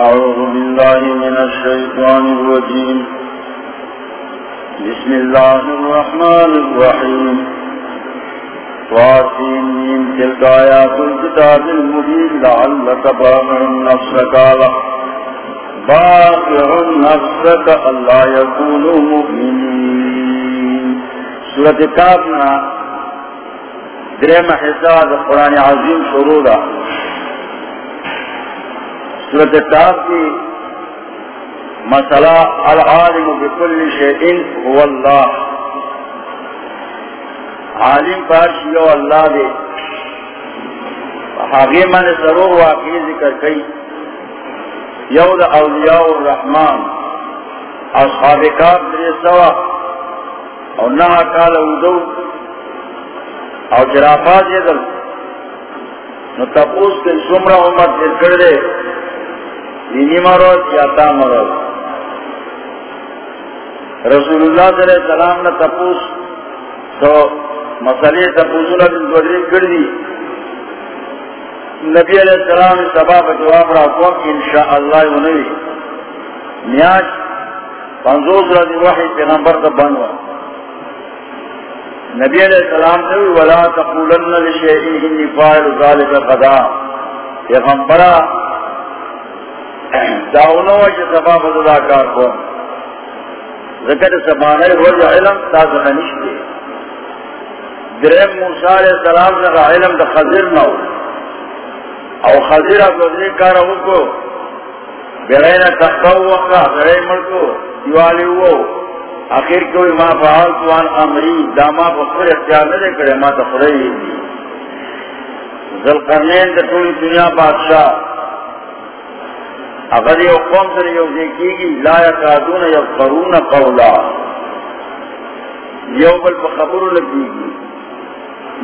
أعوذ بالله من الشيطان الرجيم. بسم الله الرحمن الرحيم. واسين من تلك آيات الكتاب المبين لعلك باقع نفسك على باقع نفسك ألا يكونوا مؤمنين. سورة كافنا درم حساد القرآن عظيم شرودا سورة التاب کی مسئلہ العالم بكل شيء هو الله عالم پاشیو اللہ دے۔ حاغی من ضرور واقعی ذکر کئی۔ یود اولیاء الرحمن۔ اصحاب کاب دے سوا۔ او نہا کال اودو۔ او جرافات یدل۔ نو تپوس کے سمرہ عمر امت دل کردے۔ دینی مرض یا تا مرض؟ رسول اللہ صلی اللہ علیہ وسلم نے تپوس تو مسئلے تپوسو لگن دوڑی کر دی. نبی علیہ السلام سبا کا جواب رہا کو انشاءاللہ ونوی نیاج پنزوز رضی وحی پیغمبر کا بنوا نبی علیہ السلام نے ولا تقولن لشیئن انی فائل ذالک قدا پیغمبرہ داؤنو وجہ کار کو ذکر علم علیہ السلام علم خضر نو او خضر وقا ملکو دیوالی کوئی ما فعال توان امری داما بخور اختیار نہ کرے، ما تفرہی دی. ذلقرنین دنیا بادشاہ اگر یہ قوم سر یہ دیکھی گی، لا یکادون یفقرون قولا. یہ بل بخبر لگی گی.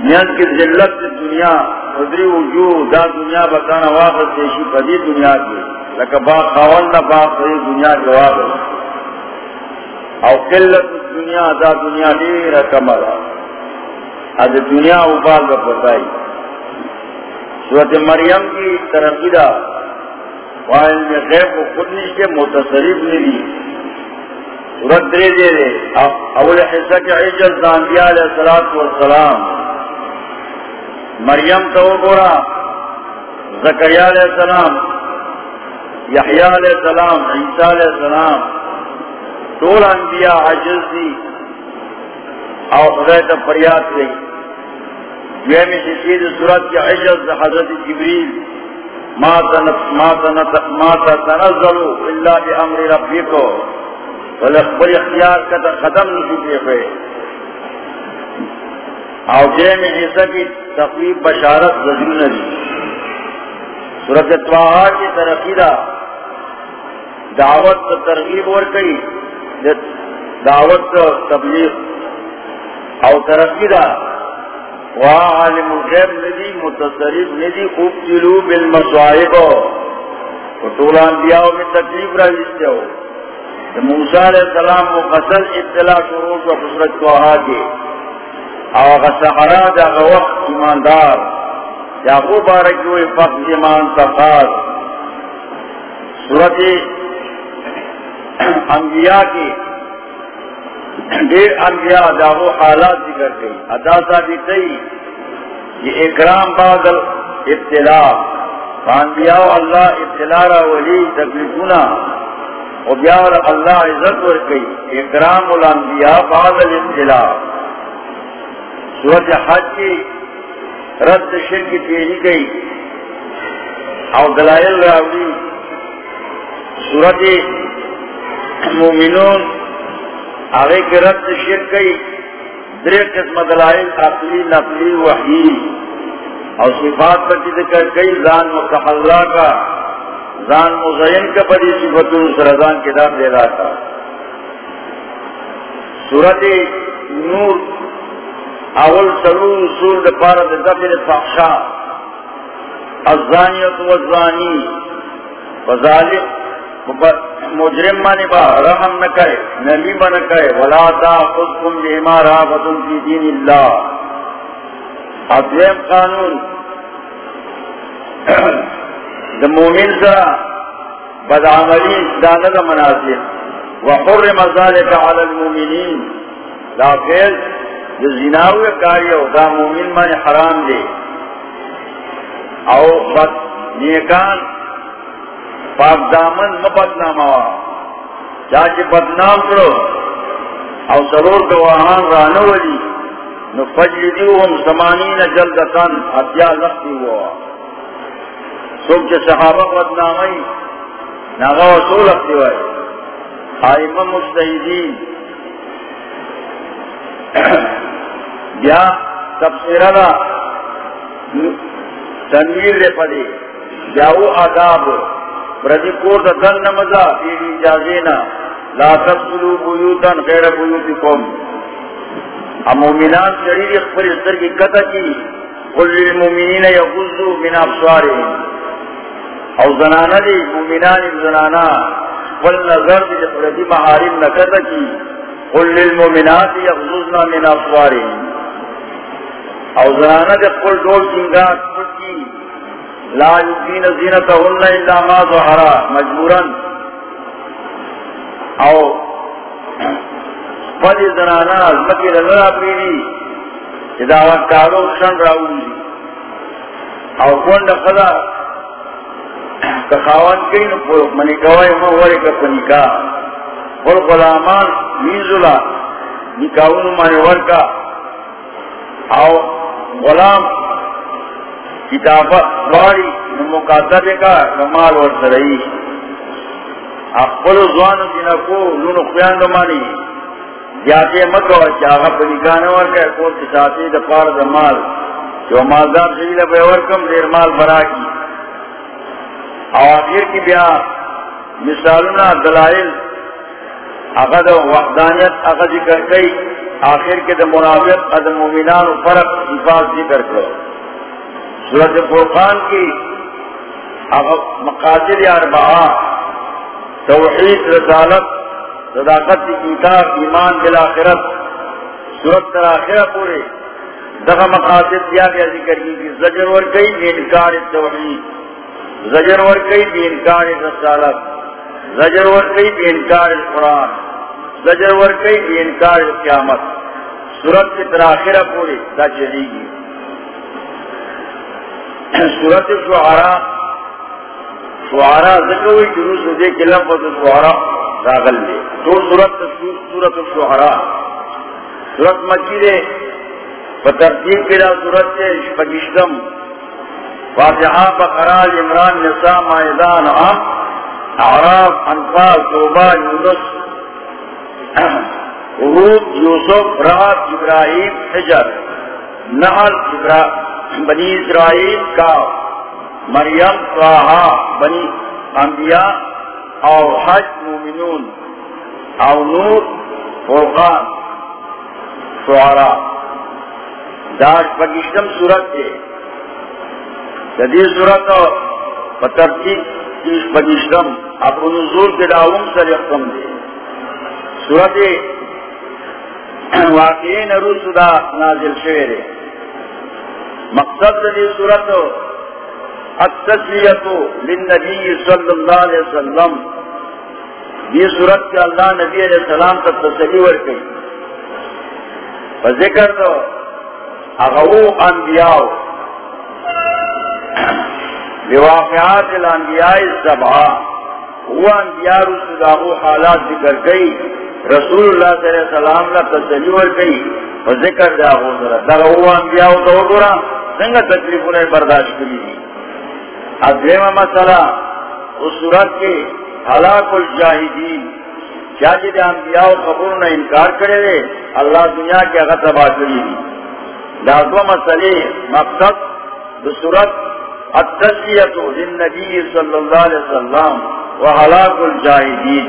یعنی نیان کی ذلت دنیا ادری وجود، دا دنیا بتانا واقع تیشی پدی دنیا کی لکہ با خوال نہ با پدی دنیا کی واقع. او قلت دنیا، دا دنیا دیر کمرا اد دنیا اوپال بپتائی. سورت مریم کی ترقی دا وائل میں غیب کو خود نشتے متصریف نہیں سورت دے دے دے۔ اول حصہ کے عجل زانبیاء علیہ السلام مریم تو گورا زکریہ علیہ السلام، یحییٰ علیہ السلام، عیسیٰ علیہ السلام۔ طول انبیاء عجل دی او خدای تا فریاد دی دویمی ششید سورت کی عجل حضرت جبریل۔ ما تنزلو الا بی امر ربی کو ولخبر اختیار کا قدم نشو پہ او جے میں حصہ کی تقریب بشارت رجوع نبی سورت اتواہا کی ترقی دا. دعوت ترغیب اور کئی. دعوت تبلیغ. او ترقی دا وعالم الغیب ندی، متصرف ندی، ابتلو بالمصائب. وطول انبیاء میں تکلیف رہا جستے ہو موسیٰ علیہ السلام و قصل اطلاع شروع و خسرت کو آگے آغا سحرا دا وقت ایماندار. یا یاقو بارکی ہوئی فقر ایمان تفاد صورت انبیاء کی دیر انبیاء داغو حالات ذکر گئی ادا ثابت گئی یہ اکرام بادل ابتلاء انبیاء اللہ ابتلاء را ولی تکلیفونا. و بیار اللہ عزت ورکی. اکرام الانبیاء بادل ابتلاء سورت حج کی رد شرک پیری گئی. او دلائل راولی سورت مومنون آگے کے رد شیر کئی در قسم دلائل عقلی نقلی، وحی۔ اور صفات پر ذکر کئی زان مستحلہ کا، زان مزین کا بڑی صفت رضان کے دام دے رہا تھا۔ سورت نور، اول سرو رسول دفارت دفر فحشا الزانیت والزانی۔ وذالک مجرم مانی با، رحم نہ کرے، نبی بن کرے، ولا تاخذکم بما رافتم فی دین اللہ۔ ادویم قانون۔ دا مومن سرا بدعملی دانت مناسب وحرم ذلك على المؤمنين لا فیل جو زناوی کاری او دا مومن من حرام دے۔ او بد نیکان پاک دامن مبدنام آوا۔ چاچے بدنام کرو۔ او سرور گواہان رانو لی نو فجلدیوهم سمانین جلدتن اتیا لختی ہوا۔ سوک چے صحابہ بدنامی۔ ناغا و سو لختی ہوئے۔ آئیمہ مستحیدین یا تفسیرہ تنویر دے پدے۔ یا وہ آداب۔ پردی کور دا دن نمزا پیری جازینا لا تفسلو بیوتن غیر بیوتی کم ام مومنان شریر اخبر استر کی قطع کی، قل للمومنین یغزو من افسواری او زنانا دی مومنان زنانا قل نظر دی پردی محارم نکتا کی، قل للمؤمنات يغضضن من أبصارهم او زنانہ دے قل دول جنگات کی لا يبين زینتهن الا ما ظهر مجبورا. او قد زنانہ ازمکی لنرا پیری اداوات کارو شن راوزی او کون دا خدا کخاوان کئی نپو منی کوائی موری کپنی کا اور غلامان ویزولا نکاون مانے ورکا او غلام کتابت باری مقاتب کا کمال ور سرئی اقبل زوان جنکو لون خیان دمانی. جاتے مکو چاہا پا نکانے ورکا کو تساتی دپار دمال جو مالدار شریل بیورکم دیر مال برا کی. او آخر کی بیا، مثالنا دلائل. اغد وحدانیت اغد ذکر کئی. آخر کے دا منافق اد مومنان فرق حفاظ ذکر کرو سورت فرقان کی مقاصد اربعہ، توحید، رسالت، صداقت کتاب ایمان بالآخرت سورت تر پورے۔ دغا مقاصد دیا گیا ذکر کی کہ زجر ور کئی بے انکار توحید، زجر ور کئی بے انکار رسالت، زجر ور کئی بے انکار القرآن زجر ور کئی بے انکار قیامت۔ سورت کی تراخرہ پوری دا چلی گی۔ سورت شعرا شعرا ذکر ہوئی جروس دے کے لفظ شعرا راغل دے۔ تو سورت سورت شعرا سورت مکی دے بترتیب کے لیے سورت سے پگشتم فاتحہ بقرال عمران، نساء مائدان عام اعراف، انفال، توبہ، یونس یوسف رات ابراہیم حجر، نحل ابراہیم بنی اسرائیل کا مریم بنی انبیاء او حج مومنون او نور، فرقان شعرا داش پکشتم صورت ہے۔ جدید صورت پترتی پکشتم اب نزول کے داؤں سر یقم دے۔ سورت واقعی نرو سدا نازل شویر مقصد دی سورت التسلیتو للنبی صلی اللہ علیہ وسلم. دی سورت کے اللہ نبی علیہ السلام تک تسلی ورکی. فذکر تو اغو انبیاء. بواقعات الانبیاء السبعہ. وہ انبیاء رسول اللہ حالات ذکر گئی رسول اللہ صلی اللہ علیہ وسلم کا تسلی ور گئی اور ذکر دیا ہو ذرا دا وہ انبیاء تو گورا سنگ تکلیفوں نے برداشت کی دی. اب دیما مسئلہ، اس صورت کے ہلاک الجاہدین. کیا جی انبیاء قبول نے انکار کرے دے؟ اللہ دنیا کے اگر تباہ کری دی. لازو مسئلے، مقصد صورت، التسلیت للنبی صلی اللہ علیہ وسلم و ہلاک الجاہدین.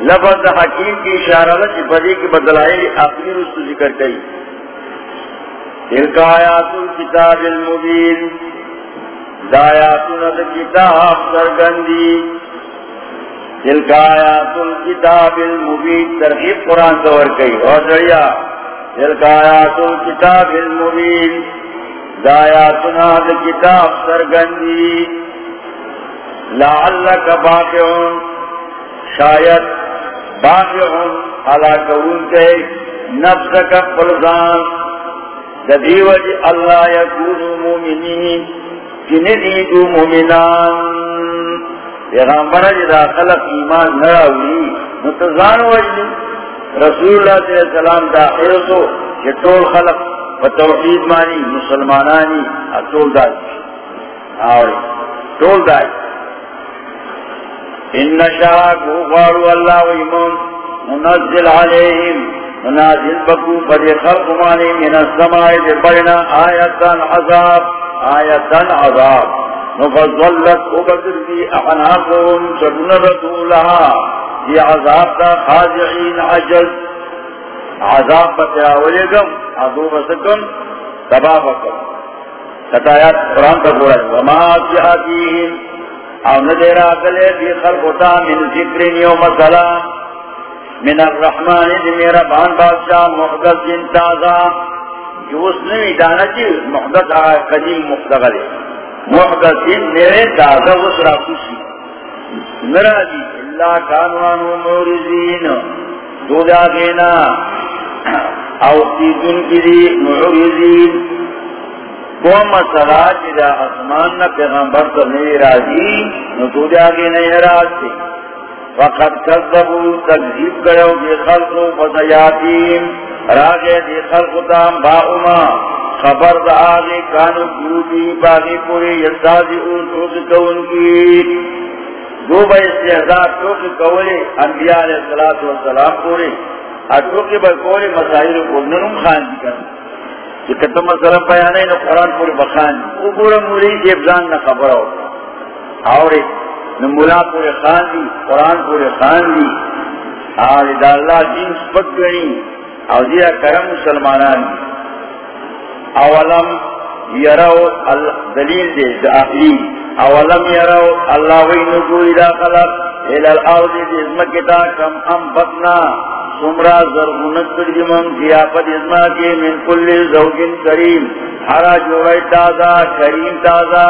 لفظ حکیم کی اشارہ کی بدی کی بدلائی اپنی رست ذکر گئی آیات الکتاب المبین۔ دایات ند کتاب سرگندی۔ آیات الکتاب المبین۔ ترغیب قرآن دور گئی اور ذریعہ دریا آیات الکتاب المبین۔ دایات کتاب سرگندی۔ لعلک باقعون شاید باقعون علا کون کے نفس کا قلزان دبیوج اللہ یکون مومنین کنی دو مومنان۔ پیغمبر جی جدا خلق ایمان نراوی نتزان وجلی رسول اللہ صلی اللہ علیہ وسلم دا حیثو کہ طول خلق فتوحید مانی، مسلمانانی طول دائی آوری طول دائی ان شاک غارو اللہ ویمون منزل علیہم منازل بکو فدی خلق مانی من السمائی بڑنا آیتا عذاب آیتا عذاب. نفضلت اکتر دی احناقهم سبن رسولها دی عذاب دا خاضعین عجل. عذاب بتراولی گم عذو بسکم تبابکم ستایات قرآن کا بورا وما سیحاتیہم او ندیرا کلے دی خلقتا من ذکر یوم سلام من الرحمن دی میرا بان بادشاہ محدث جن تازہ. جو اس نوی دانا چی محدث آگا قدیم مختغلے محدث جن میرے تازہ اس را خوشی. مرا دی جی اللہ کانوانو مورزین دو دا دینا او تیزن کی دی مورزین کوم مسئلہ چی دا اسمان نا پیغمبر تو نہیں راضی، نو تو دے آگے نہیں راضی۔ فقط کذبو، تکذیب کرو دی خلقو فسیاتیم راگے دی خلقو تام باؤما خبر دا آگے کانو کیوبی باگی پوری یستازی اون توک کون کی۔ دو با استحضاب توک کولی، انبیاء علیہ السلام پوری۔ اور توکی با کولی مسائل کو نرم خان دی کرنا کہ کتم مسئلہ مطلب بیانے نو قرآن پوری بخان او پورا مولی جیب جان نا خبر ہو۔ اور نو مولا پوری خان دی، قرآن پوری خان دی۔ اور دا اللہ دین سپک گنی۔ اور دیا کرم مسلمانان اولم یرو دلیل دے دا اخلی اولم یرو اللہ وی نگوی دا خلق۔ الالارض دی ازمکتا کم ام بطنا، سمرا زرغنت کردی جی من قیافت ازما کی من کل زوجن کریم حرا جوڑی تازا کریم تازا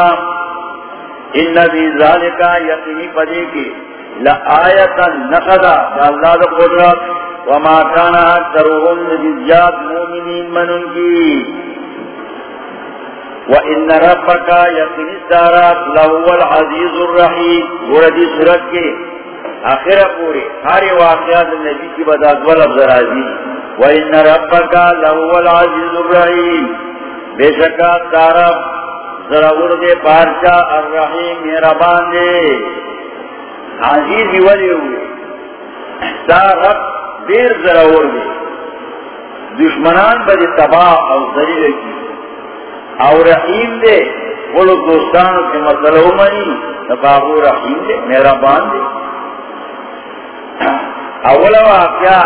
ان نبی ذالکا یقینی پدی کی لآیتا نقضا اللہ دا قدرت۔ وما کانا اکترهم نجزیات مومنین منن کی۔ وَإِنَّ رَبَّكَ يَقِنِ الدَّارَاتِ لَهُوَ الْعَزِيزُ الرَّحِيمُ وردی جی صورت کے آخر پوری سارے واقعات نبی کی بداد ولب ذرازی وَإِنَّ رَبَّكَ لَهُوَ الْعَزِيزُ الرَّحِيمُ. بے شکا تارب ذرور دے پارچا الرحیم میرا باندے عزیزی ولی ہوئے تارب دیر ذرور دے دشمنان بجے تباہ اور ذریع کی. اور رحیم دے. وہ لوگ دوستانوں کے مسئلہ منی تباہ رحیم دے میرا باندے اول واقعہ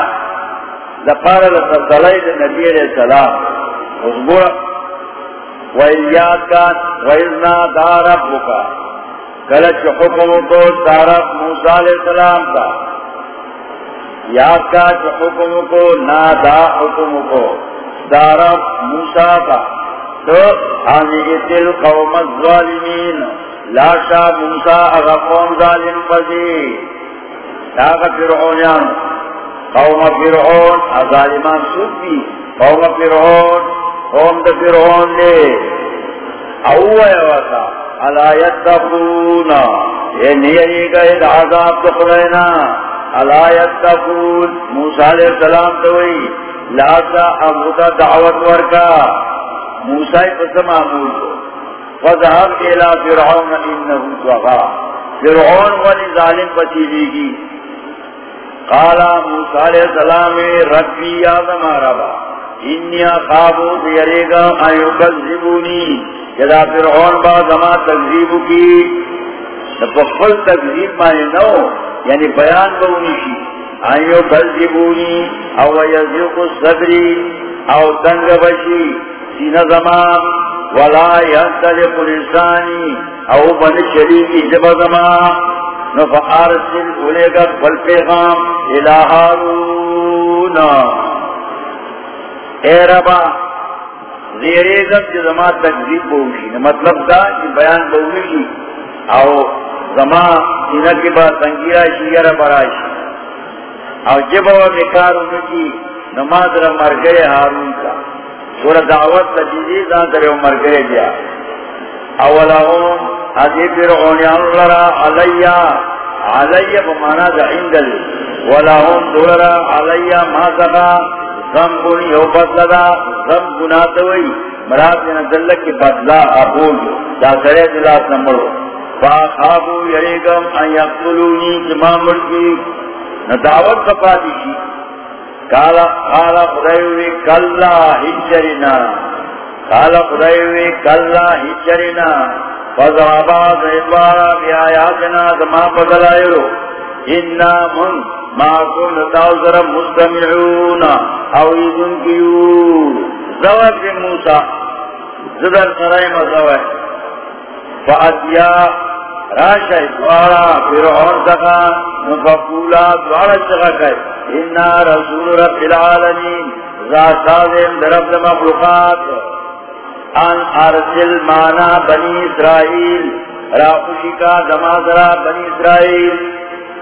لپارا لسلطلائی دے نبی علیہ السلام. اس بڑا وَإِلْيَاتْ كَانْ وَإِذْنَا دَارَبْ بُكَا کلچ حکم کو دارب موسیٰ علیہ السلام کا. یاد کا حکم کو نادا حکم کو دارب موسیٰ کا. تو آنی تل قوم الظالمین. لاشا موسیٰ اغا قوم ظالم پذیر. داغ فرعونیان. قوم فرعون ظالمان سوکی قوم فرعون، قوم دا فرعون لے. اوہ وقا علا یتقونا یہ نیری گئے دا عذاب تخلینا علا یتقون. موسیٰ علیہ السلام توئی لاسا اموتا دعوت ورکا. موسیٰ قسم آمول کو. فضحب الى فرعون انہو توغا فرعون والی ظالم پتیلی گی قالا موسیٰ علیہ السلام، ربی آدم آرابا انی خوابو دیرے گا آئیو کذبونی جدا فرعون با زما تکذیب کی فقل تکذیب مانے نو یعنی بیان بونی شی. آئیو کذبونی او یزیق صدری او تنگ بشی سین زمان، ولا ینتلق لسانی او بن شریکی جب زمان. نفارسل اولے گا بل پیغام الہ ہارون اے ربا زیرے گا کہ زمان تکذیب بہوشی مطلب دا کہ بیان بہوشی او زما سینہ کی بات تنگیرہ شیئر برائش او جب وہ و مکار انکی نماز را مر گئے حارون کا۔ سورہ دعوت لجیزی زان در مر گئے دیا۔ اولہم حضی فرعونیان لرا علیہ علیہ بمانا دا عندل، ولہم دولرا علیہ ما سقا زمبن یو بدلدا زم گناتوئی مراد یعنی جنا دلک کی بدلا اپول دا سرے دلات نمبرو فاخابو یریگم ان یقتلونی جمع ملکی۔ ندعوت سپاتی شی کالا کالا خدایوی کلا ہجرنا۔ کالا خدایوی کلا ہجرنا۔ فضرابا زیبارا بی آیاتنا زمان بدلائیرو انا من ماکم نتاوزر مستمعون او ایدن کیو زوات موسیٰ زدر سرائی مزوائے فاتیا راشا دوارا فرعون سکا مفقولا دوارا سکا کئی انا رسول رب العالمین ذات سازم درب مخلوقات. ان ارسل مانا بنی اسرائیل، را خوشی دمازرا بنی اسرائیل۔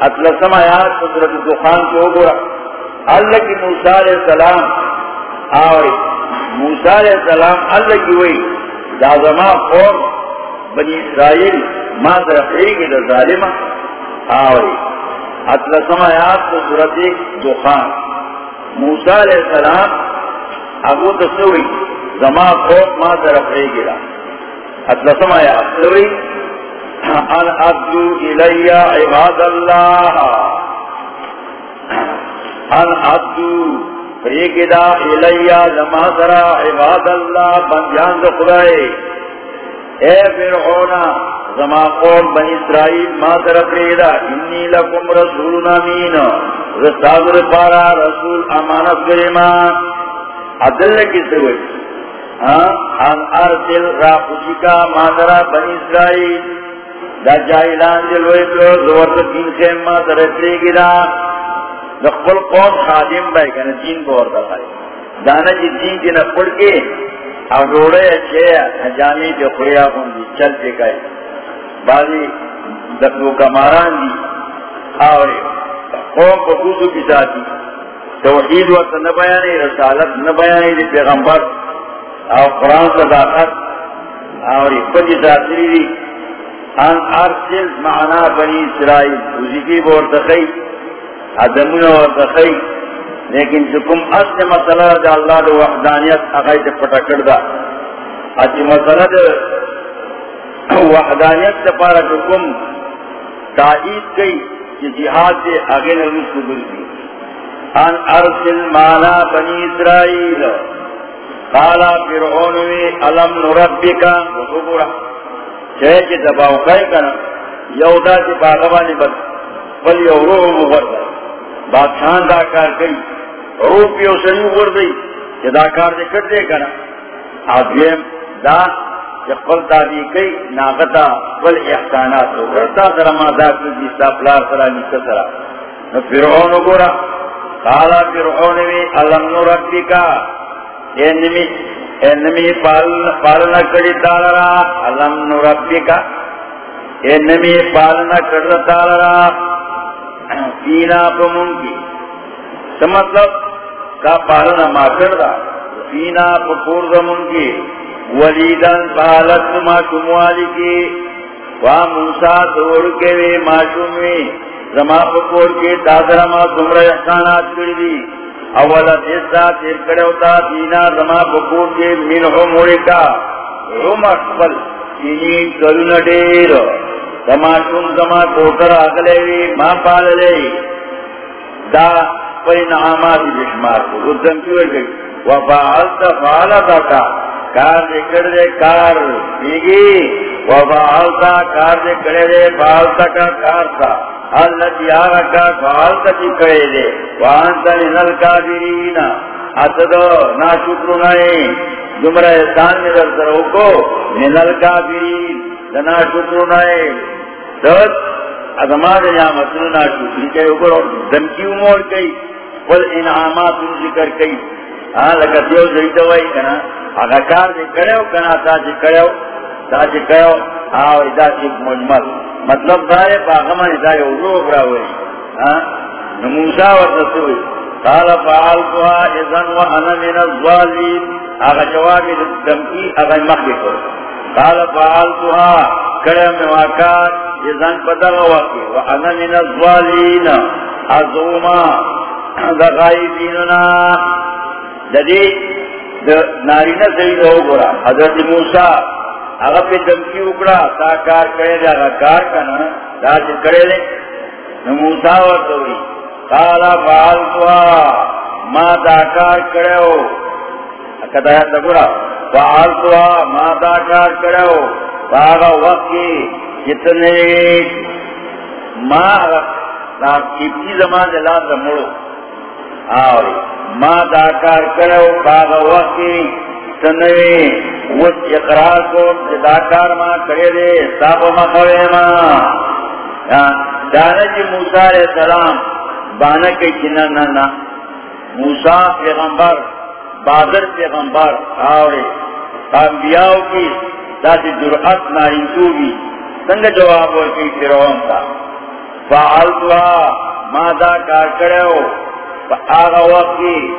اطلسم آیات قدرت دخان کو گورا۔ اللہ کی موسیٰ علیہ السلام۔ آوری، موسیٰ علیہ السلام اللہ کی وئی۔ دا زمان قوم بنی اسرائیل ما درخیگی دا ظالمہ۔ آوری اتلا سمایات کو صورت دخان موسیٰ علیہ السلام ابو تسوی زمان خوف ما درخیگی دا اتلا سمایات سوی ان ادو الی عباد اللہ. ان ادو فریگی دا الی لما درا عباد اللہ، بندیان دا خدای. اے فرعون، زما قوم بنی اسرائیل، ما طرف ریدا انی لکم رسول امین. رسول پارا رسول امانت گریما عدل کس ہوئی ہاں، ان ارسل را خوشکا ما درا بنی اسرائیل۔ دا جائلان دلوئی تو زورت دین خیم ما طرف ریگی دا نقبل قوم خادم بائی کنا دین کو بورتا خواہی دانا جی دین جی کی نقبل کے اور روڑے اچھے جانی جو خوریا ہوں دی چل پہ گئے۔ بازی دکھو کماران دی۔ اور قوم کو دوسو کی ساتھی۔ توحید وقت نہ رسالت نہ بیانی دی پیغمبر۔ اور قرآن صداقت اور پتی ساتھی دی۔ ان ارسل معنا بنی اسرائیل اسی کی بور تخی ادمون لیکن جکم اصل مسئلہ دا اللہ دا وحدانیت اگائی دا پٹا کردا اچھی مسئلہ دا وحدانیت دا پارا جکم تائید کئی کہ جہاد سے اگے نروس کو گردی ان ارسل مانا بنی اسرائیل۔ قالا فرعونوی علم نربکا وصبورا چھے چی دباو کئی کنا یودا چی جی باغبانی بس بل یو روح مغرد۔ بادشان دا کار کئی روپیو سنو گردی کہ دا کار دے کر دے کنا آدھویم دا جی جقبل دادی کئی ناغتا بل احسانات ہو کرتا در ما دا کردی جی ستا پلار سرا، نیسا سرا۔ نو فرعون گورا، قالا فرعون وی علم نو انمی انمی پالنا کری تالرا علم نو کا انمی پالنا کری تالرا فینا پمونگی سمطلب کا پالنا ما کردا فینا پکور دمون کی ولیدن پالت ما شموالی کی وا موسیٰ دور کے وی ما شموی زما پکور کی دادر ما دمر احسانات کری دی اولا دیسا تیر کرے ہوتا فینا زما پکور کی منہو موڑی کا۔ روم اکبل تینی کرن دیر۔ زما شم زما کوتر اگلے وی، ما پال لے دا نعامات بشمار کو ردن کی ہوئی گئی وفعلت فعلتا کا کار دے کر دے کار دیگی۔ وفعلتا کار دے کرے دے فعلتا کا کار تھا اللہ دیارا کا فعلتا دی کرے دے۔ وانتا لنل کافرین اتدو، نا شکر جمرہ احسان میں در سرو کو لنل کافرین لنا شکر نائے دت ادمان نعمتوں نا شکری کے اوپر دمکی امور کئی۔ قل انعامات ذکر کئی۔ ہاں لگا دیو زی کنا۔ اگا کار دے کرے ہو، کنا تا جی کرے ہو۔ تا جی کرے آو ادا چیک مجمل. مطلب دائے باغمان دائے روح راوئی نموسا و تسوئی قال فعلتها اذن وانا من الظالين اغا جواب دمکی اغا مخی کر قال فعلتها کرم واقعات اذن پدغ وقی وانا من الظالين ازوما دا غائبیننا جدی نارینا سید ہو گورا حضرت موسیٰ. اگر پہ دمکی اکڑا، تا کار کرے دے اگر کار کنا دا چھ کرے دے نموسا ورطوری قالا فعالتوا ما دا کار کرے ہو۔ اکتا ہے دکڑا فعالتوا ما دا کار کرے ہو۔ فاغا وقتی جتنے ما دا کبتی زمان دلان دا مڑو آوری، ما دا کار کرے ہو، فاغا وقتی سنوی وہ اقرار کو جداکار ماں کرے دے ساپ مخوے ماں جانا جی موسیٰ علیہ السلام بانا کے چنہ نانا موسیٰ پیغمبر بادر پیغمبر آورے انبیاء کی ذاتی جرعت نارنسو بھی۔ سنگ جواب ورکی فرعون کا۔ فعالتوا مادا کار کرے ہو؟ فآغا وقتی۔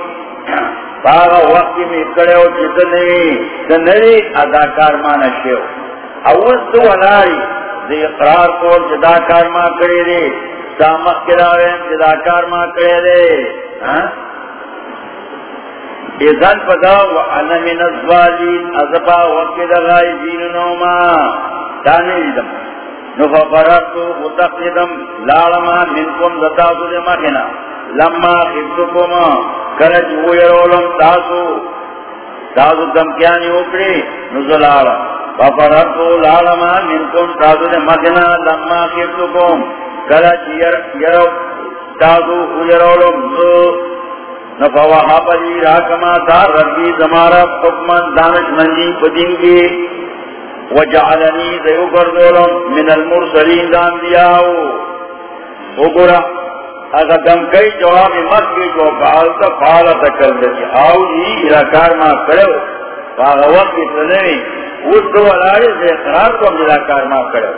باغا وقت میں کڑے ہو جی جتنے دنری اداکار مانا شیو۔ اوز دو اناری دی اقرار کو جداکار ماں کرے دے۔ سامق کراویں جداکار ماں کرے دے۔ ہاں؟ ایزان پدا و انا من الزوالین ازبا وقت دغائی جیننو ما تانے دیدم نفا فراتو متقیدم لالما منکم زتاو دے مخنا لما خبتکم کرج ویرولم تاسو تاسو دمکیانی اکڑی نزلالا ففرتو لالما منکم، تاسو دے مگنا لما خبتکم کرج یرو تاسو ویرولم زو نفوحا پدی راکما دار ربی زمارا حکمن دانش منجی پدین کی وجعلنی دیو کردولم من المرسلین دان دیاو اگرہ اگر دم کئی جواب مت کی جو فعالتا فعالتا کر دی آو جی الاکار ما کرو۔ فاغا وقت اتنوی اس دو علاری سے اقرار کو ہم الاکار ما کرو۔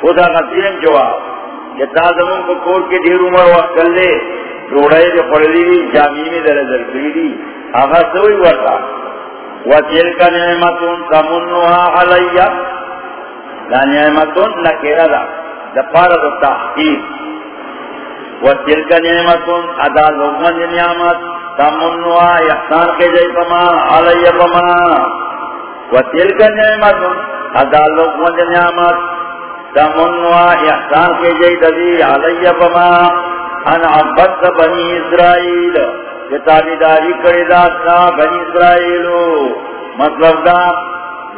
خدا کا تین جواب۔ کہ تازمون کو کور کے دیر عمر وقت کر لے۔ روڑائی دے پڑلی دی جامی میں در در کری دی۔ آغا سوئی ورطا۔ وَتِلْكَ نِعْمَةٌ تَمُنُّهَا عَلَيَّ لا نعمتون نکیرہ دا۔ دا پارا دا تحقیق۔ وَتِلْكَ نِعْمَةٌ ادا لوگمن نعمت تمنوا احسان کے جئی پما علی پما وَتِلْكَ نِعْمَةٌ ادا لوگمن نعمت تمنوا احسان کے جئی ددی علی پما ان عبد بنی اسرائیل کتابی داری کری داستا بنی اسرائیلو مطلب دا،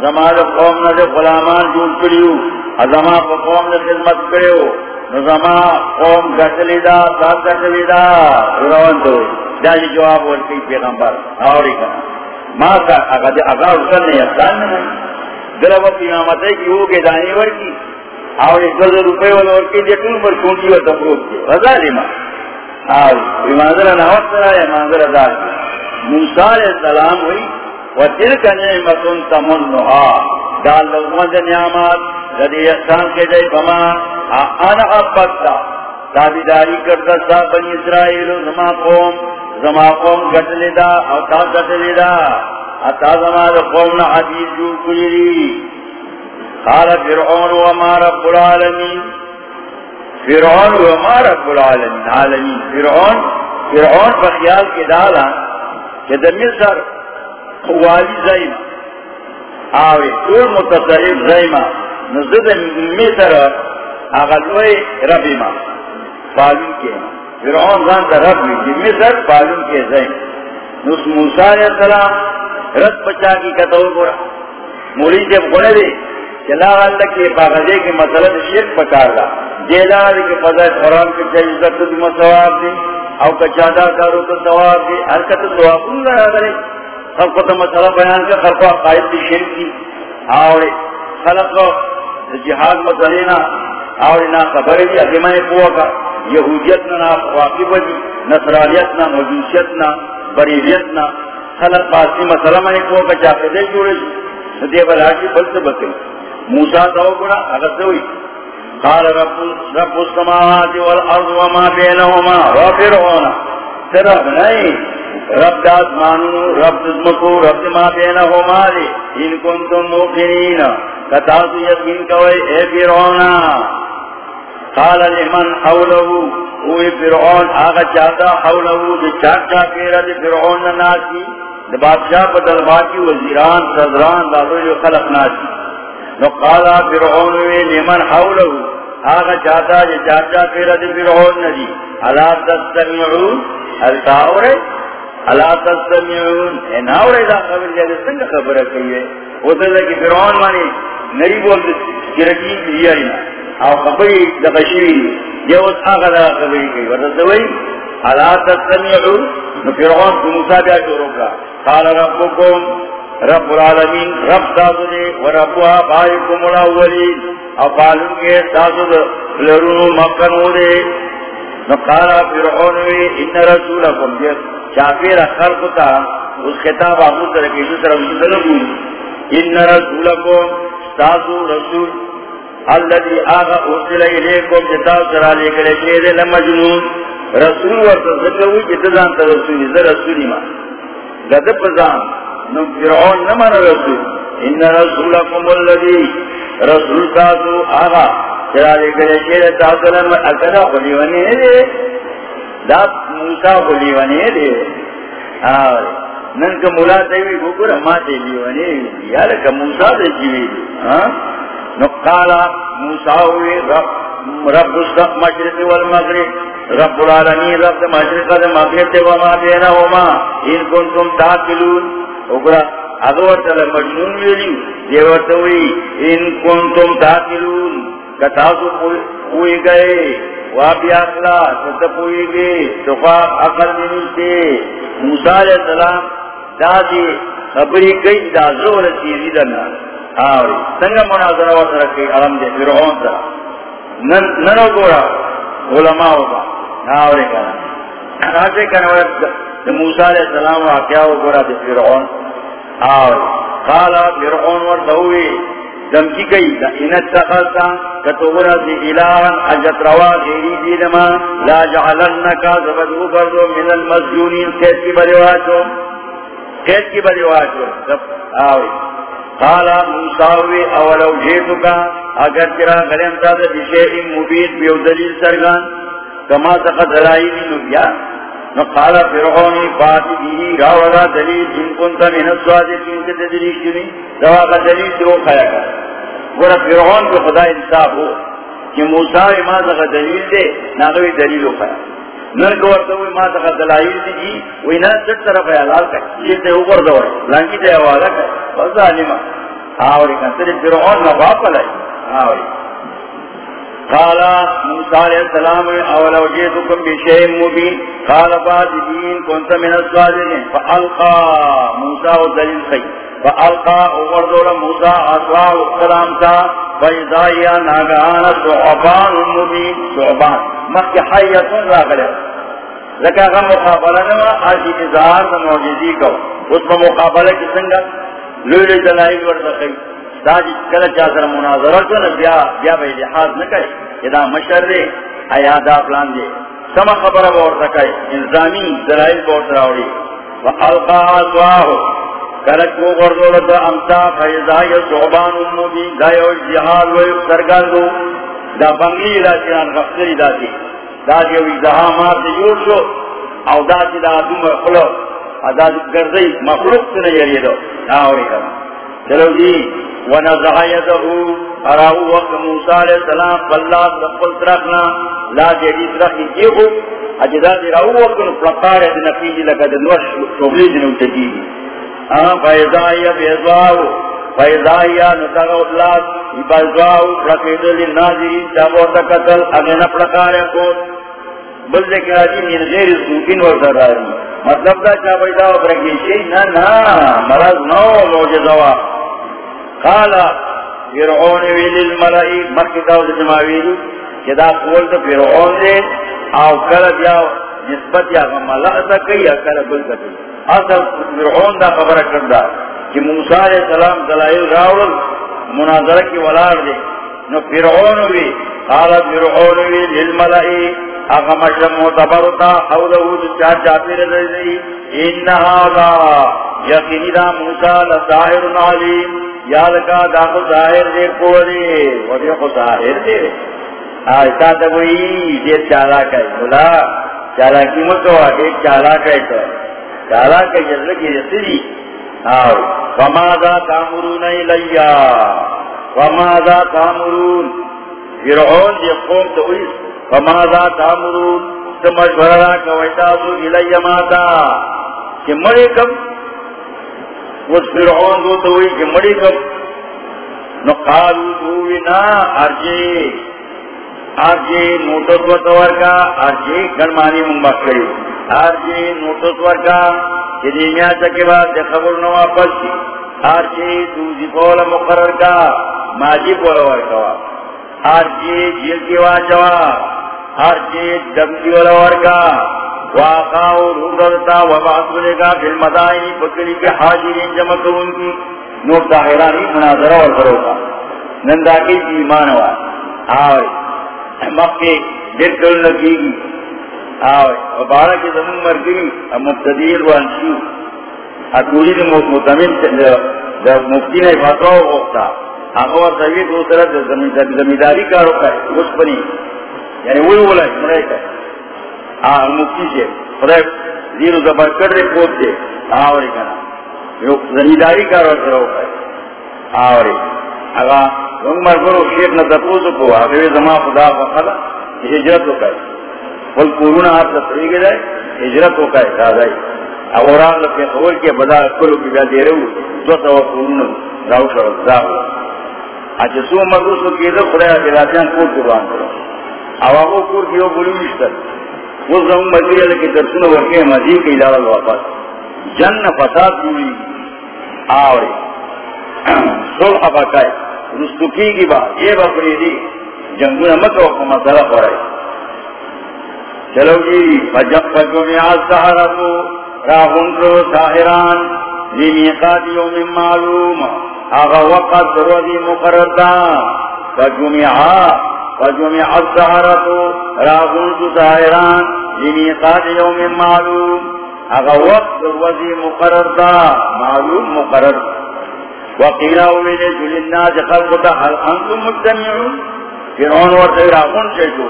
زمان قوم نے غلامان جون کریو ازمان قوم نے خدمت کریو. نظما قوم گٹلی دا ساتھ گٹلی دا، روان تو جاجی جواب ورکی پیغمبر، آوری کنا ما کا اگا دے اگا اکر نہیں احسان نہیں۔ دلو قیامت ہے کہ وہ کے دانی ورکی۔ آوری دو روپے والا ورکی، دے کل پر چونٹی و تفروک دے۔ رضا لیما آوری منظر نوت سرا ہے منظر دار موسیٰ علیہ السلام ہوئی و تلک نعمتن تمنها۔ دال لوگوں نعمت ردی احسان کے جائے بما انا ابتا تابیداری کرتا سا بنی اسرائیل، زما قوم زما قوم گٹ لیدا او تا گٹ لیدا اتا زما دے قوم نا حدیث جو کلی قال فرعون وما رب العالمین۔ فرعون وما رب العالمین عالمین فرعون فرعون پر خیال کے ڈالا کہ در مصر والی زیمہ آوے طول متصرف زیمہ. نزد مصر اغلوی ربی ما. فالون کے. فرعون زان تا رب میں مصر فالون کے زین نس موسیٰ علیہ السلام رد بچا کی کتاو گورا. مولی جب گونے دے. چلا اللہ کے باغذے کے مسئلہ شرک پکار دا. جیلا دے کہ فضائے قرآن کے چاہیے عزت دی مسواب دی او کچادا کارو تو سواب دی حرکت سواب ان لگا کرے خلق تو مسئلہ بیان کا خلق قائد دی شرک کی اور خلق کو جہاد مسئلینا اور نا خبر دی اگمائے پوا کا یہودیت نا واقب دی نصرانیت نا مجوسیت نا بریلیت نا خلق پاسی مسئلہ مانے پوا کا چاہتے دے جوڑے دے بلا کی بل سے بکے موسیٰ تو گنا اگر سے ہوئی۔ قال رب رب السماوات والارض وما بينهما وفرعون ترى نہیں، رب داد مانو رب دزمکو رب ما بینہما لے، ان کنتم موقنین۔ کتاسو یقین کوئی اے فرعونا قال لمن حولہو اوی فرعون، آغا چاہتا حولہو جو چاک چاک پیرا دی فرعون ناسی دی بادشاہ بدل باقی وزیران، صدران دادو جو خلق ناسی نو قالا فرعون وی لمن حولہو آغا چاہتا جو جی چاک چاک پیرا دی فرعون ندی۔ علا تستمعو۔ التاورے اللہ تستمیعون اے ناوڑے دا خبر جائے سنگ خبر کئیے۔ وہ تو کہ فرعون مانی نری بول دی رجیم لیا اینا۔ او خبری دا غشیوی یہ اس آگا دا خبری کئی ورد دوئی۔ اللہ تستمیعون نو فرعون کو موسیٰ بیا شروع کا۔ قال ربکم رب العالمین، رب تاسو دے ورب آبائکم الاولین۔ او پالن کے تاسو دے لرونو مکنو دے۔ فرعون وی، ان رسولکم۔ جس چاپیر خلق تا، اس خطاب آمود در کیسو سر امشد نبول ان رسولکم ستاسو رسول، اللذی آغا ارسل الیکم جتا سرا لے کرے شید لمجنون۔ رسول ورطا ذکروی جتزان تا رسولی زر رسولی ما۔ گذب زان۔ نو فرعون نمان رسول ان رسولکم اللذی رسول تاسو آغا سرا لے کرے شید تاسو لمجنون اکدا خلیونی ہے دا موسیٰ کو لیوانے دے نن کا مولا دیوی گوگر ما دے لیوانے یا لکا موسیٰ دے جیوی دے نو قالا موسیٰ ہوئے رب رب السق مشرق والمغرب. رب العالمین، رب مشرق دے وما دینا ان کنتم تاکلون اگرا اگر تل مجنون ویلیو دیوتوی ان کنتم تاکلون کتاسو ہوئی گئے وابی اقلا ستا ستپوئی گے تفا اقل منیستے موسیٰ علیہ السلام دادی خبری کئی دا زور چیزی دنا آوری، سنگا مناظرہ وقت رکھے، علم دے، فرعون تا۔ ننو گورا، علماء ہوگا۔ آوری کنا۔ آجے کنا وقت موسیٰ علیہ السلام واقعہ گورا دے فرعون۔ آوری قالا فرعون ورطوئی دمکی گئی دا انت تخلتا کتورا دی الہن حجت روا غیری دیدما لا جعلنکا زبدو کردو من المسجونین، قید کی بریواتو قید کی بریواتو آوی۔ قالا موسیٰوی اولو جیتو کا اگر تیرا غلیم تا دا بشیئی مبید بیو دلیل سرگان، کما تخت دلائیوی نبیا نو قالا فرعونی فاتی راولا دلیل جن کنتا من السوادی چونکہ دلیل شنی؟ دوا کا دلیل جو خیا کر. گورا فرعون کو خدا انصاف ہو. کہ موسیٰ ما تخت دلیل دے، ناغوی دلیل ہو خیا نن کو ورته وي ما ته دلایل دي وي نه څه طرف یې حلال کړي چې ته وګورځو لانکی ته حواله کړي بس ظالما هاوري کته فرعون نه واپلای هاوري قال موسى عليه السلام اولو جئتكم بشيء مبين؟ قال فاتدين كنت من الصادقين. فالقى موسى ودليل خير. فالقى وردول موسى اصلاح السلام تا. فإذا ناغان صعبان مبين. صعبان مكي حية راغلة. لکہ اگر مقابلہ نوا آجی اظہار دا معجزی کو. اس میں مقابلہ کی سنگا لولی دلائل ورد خیل داجی کل چاہتر مناظرہ کو بیا بیا بے لحاظ نہ کرے ادا مشر دے ایادا پلان دے سما خبر بور سکے انسانی دلائل بور سراوڑی وحلقا آسواہو کلک کو گردو امتا فیضا یا صعبان مبین، دا یو جہاد وی سرگل دا بنگلی دا چیان غفتری دا دی دا دی وی زہامات جوڑ شو، او دا دی دا دوم خلو دا گردی مخلوق سنے یری دو ناوری کرنا چلو جی. ونزع يده. اراو وقت موسى عليه السلام. فالله دخل ترخنا لا جديد رخي جيهو اجداد راو وقت نفلقار نفيجي لك دنوش شغلي دنو تجيبي اما فايزايا بيزواو فايزايا نتغو الله. بيزواو فلقيد للناظرين جابو تقتل. اغنى فلقار يقول. بل ذکر آجی من غیر سوکین ورزر مطلب دا چا بیداو برکیشی نا نا. مرض نو، موجزوا. قالا فرعون ویل الملائی مکی داود جماویلو کہ قول دا فرعون دے او کل بیا نسبت یا ملعتا کئی یا کل بلتا کئی اصل فرعون دا خبر کردا کہ موسیٰ علیہ السلام دلائل راول مناظرہ کی ولار دے نو فرعون وی قالت فرعونوی للملئی اغمش متبرتا حولہو جچار چاپی رضی انہا دا یقینی دا موسیٰ لساہر علیم یادکا دا خو ظاہر دے کوری ودی خو ظاہر دے۔ آئیتا تا کوئی دیر چالا کئی بلا چالا کی مکوا ایک چالا کئی تو۔ چالا کئی جزلکی رسلی آو فماذا تامرون ایلیا؟ فماذا تامرون؟ فرعون دی قوم تو اس فماذا تامرون؟ تمشورا کوئیتا سو ایلیا ماتا، کہ مرے کم۔ اس فرعون دو تو ہوئی کہ مرے کم نقالو دوینا ارجی ارجی نوٹس وطور کا ارجی گنمانی منبخ کری ارجی نوٹس ور کا جدیمیا چکے بعد دے خبر نو واپس کی۔ ہر چیز دوزی پولا مقرر کا، ماجی پولا ورکوا ہر چیز جیل کی واجوا ہر چیز دمکی والا ورکا واقعو رودتا وبعث بلے کا فی المدائنی بکری کے حاجرین جمع کرون کی. نور تاہرانی مناظرہ اور فروکا نندا کی ایمان ہوا آوے. مکہ دل کل لگی گی آوے. بارہ کی زمین مر گئی مبتدیر وانشیو. اتوری دی متمن دا مفتی نے فتوہ ہوتا آگو سوی دو طرح زمیداری کارو کا ہے اس پنی یعنی وہی بولا ہے مرے کا آہ مفتی سے۔ خدای زیرو زبر کر رہے پوت دے۔ آوری کنا۔ زمیداری کارو کرو۔ کا ہے آوری اگا رنگ مرگرو شیخ نہ تپوزو کو۔ آگوی زمان خدا فخلا ہجرت ہو کر بل کورونا آپ سے پڑی ہجرت ہو کا احساس آئی اوران لپے خبر کے بدا کلو کی بیادی رہو۔ دو سوا کورونا راو شر ازاو اچھا سو مدروس ہو کی دو، خدای اخلاسیان کور قرآن کرو۔ اواقو کور کی وہ وہ زمون مجوری ہے کہ ورکے مزید کے ادارہ واپس جن فساد جوڑی آوری۔ صلح بکائے رستکی کی بات یہ بکری دی۔ جنگون مکہ وقت مسئلہ پڑھائی چلو جی فجب فجمع السحرتو راہن کو ساہران۔ لیمی لمیقات یوم معلوم۔ آغا وقت روزی مقررتا فجمع فجمع السحرتو راہن کو ساہران لمیقات یوم معلوم. آغا وقت روزی مقررتا معلوم مقرر. وقيل وقیلہ اویلے جلناز خلقتا حل انتم مجتمعون؟ فرعون ورد راہن سے جو.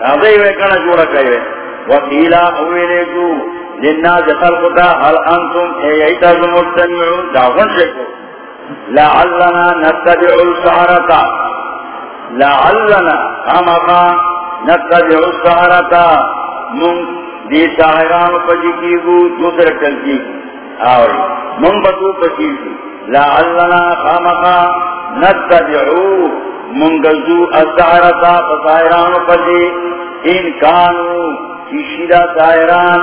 راضی وے کنا جوڑا کہے وکیلا اویلے کو جننا انتم اے ایتا مستمعون دعون شکو لعلنا نتبع السحرتا لعلنا امقا نتبع السحرتا من دی ساہران پجی کی گو دوسر کلکی آوری من بطو پجی کی لعلنا امقا نتبعو منگزو السحرتا فساہران پجی ان کانو کشیدہ دائران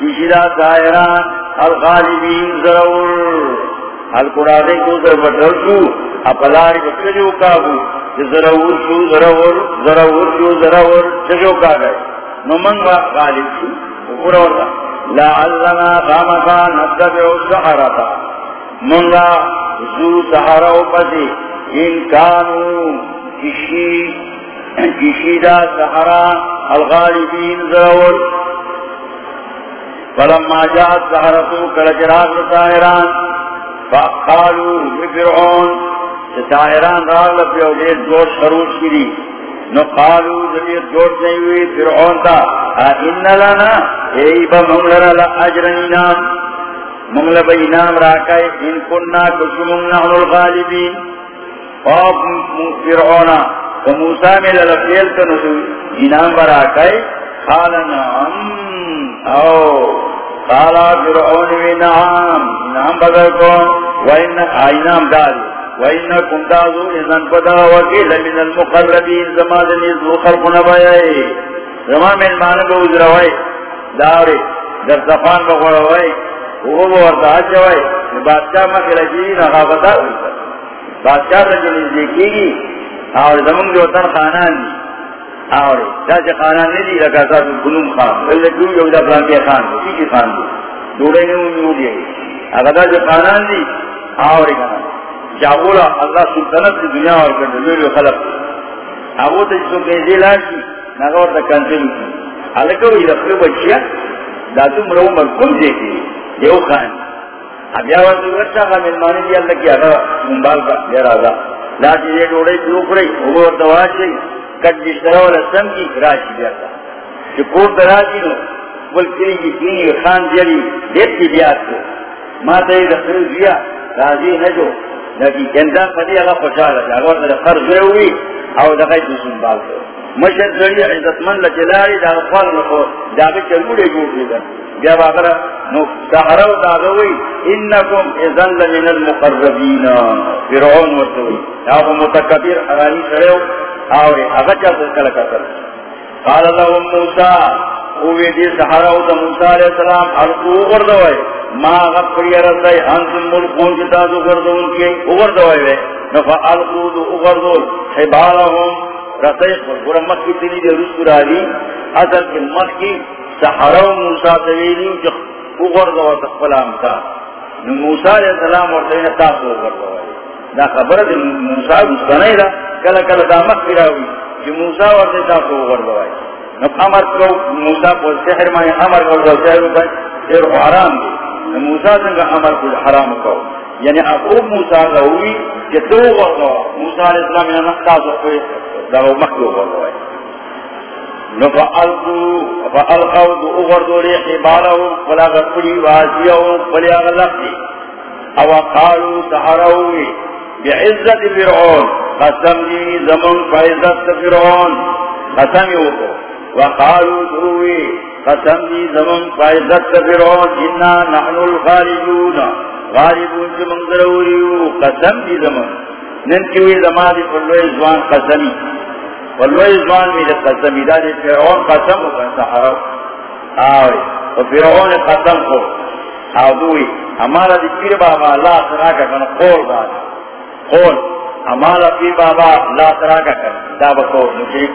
کشیدہ دائران الغالبین ضرور. القرآن کو ضرور بٹھل شو، اپلاری بکجو کابو ضرور شو ضرور ضرور شو ضرور ججو کا گئے۔ نمن با غالب شو اپورا ہوتا لعلنا غامقا نتبعو سحرتا۔ منگا زو سحرہو پسی۔ ان کانو کشید کشیدہ سحرا الغالبین ضرور فلما جاءت سحرتو کلجراغ ساہران۔ فقالو بفرعون ساہران راغ لپیو دیر جوش خروش کری نو قالو دیر جوش نہیں ہوئی فرعون تا ان لنا ایبا منگلر لأجرن انام منگل با انام راکای ان کننا کشمون نحن الغالبین۔ خواب فرعونا موسیٰ میں للفیل کنسو انام برا کئی قالا او قالا فرعون وی نعم انام بدر کون وین آئینام داری. وین کنتازو انسان پدا من المقربین زمان نیزو خلق نبائی زمان من مانا بوز روائی داری، در زفان بخوروئی وہ بورتا آجوائی بادشاہ مکر جی نخافتا بادشاہ تجلیز دیکھی گی. اور زمان جو تن خانان دی. اور جاچے خانان نہیں دی لگا سا گنوم خان۔ اللہ کیوں جو دا پلان کے خان دی کی خان دی دوڑے نے انہوں نے دی اگر دا جو خانان دی اور کنا جاولا اللہ سلطنت کی دنیا اور کر دنیا جو خلق۔ ابو ته څو کې دی لاشي هغه ورته کنځل کی۔ الکه وی خپل بچیا، دا تم رو مرکم دی کی یو خان۔ بیا ورته ورته غمن مانی دی الله کی هغه مونږ با بیا راځه لا دې ډوړې جوړې او ورته واشي کټ بشرا ولا سم کی راشي بیا چې کور درازي نو، بل کلی کی کینی خان جلی دیت کی بیات کو۔ ما ته د خپل بیا راځي جو لکه کنده پدې اگر خوشاله ده هغه ورته قرض وی او دغه د سنبال مشر ذری عزت من لجلاری دا خپل نو دا به چلوړي جوړ بیا باغره نو سحرو دا غوي انکم اذن من المقربین. فرعون ورته هغه متکبر ارانی سره او هغه چا کله کتل؟ قال لهم موسی، او وی دي سحرو د موسی علیہ السلام ارجو وردوي ما غفر يرضي انتم ملكون جتازو وردون کی وردوي نفعلقوا ذو وردون حبالهم تلی دے رسو اصل کے مکی سحرو موسیٰ تویلی جو اغرد و تقبل آمتا موسیٰ علیہ السلام ورطین اغرد و دا خبر دے موسیٰ مستنی دا. کل کل دا مکی راوی. جو موسیٰ ورطین تاسو اغرد و نو امر کرو، موسیٰ پر سحر مانی امر کرو دا سحر کن سحر حرام دے. موسیٰ سنگا امر کرو حرام کرو. یعنی اقوب موسیٰ ہوئی، کہ تو اغرد و موسیٰ علیہ السلام یعنی تاسو اغرد دغه مخلوق ورته نو فالقو فالقو دو اغردو لی حبالو فلا غفلی واسیو فلا غلقی او قالو سحروی بعزت فرعون، قسم دی زمن فعزت فرعون، قسم یوکو وقالو دروی قسم دی زمن فعزت فرعون، انا نحن الغالبون۔ غالبون جمن ضروریو، قسم دی زمن. ننکیوی زمان دی فلوی زوان قسمی. والوی زمان می قسمی. دا دی فرعون قسم کو کن سحرو آوری و فرعون قسم کو آدوی ہمارا دی پیر بابا اللہ سراکا کن. قول داد قول. ہمارا پیر بابا اللہ سراکا کن. دا بکو مشرک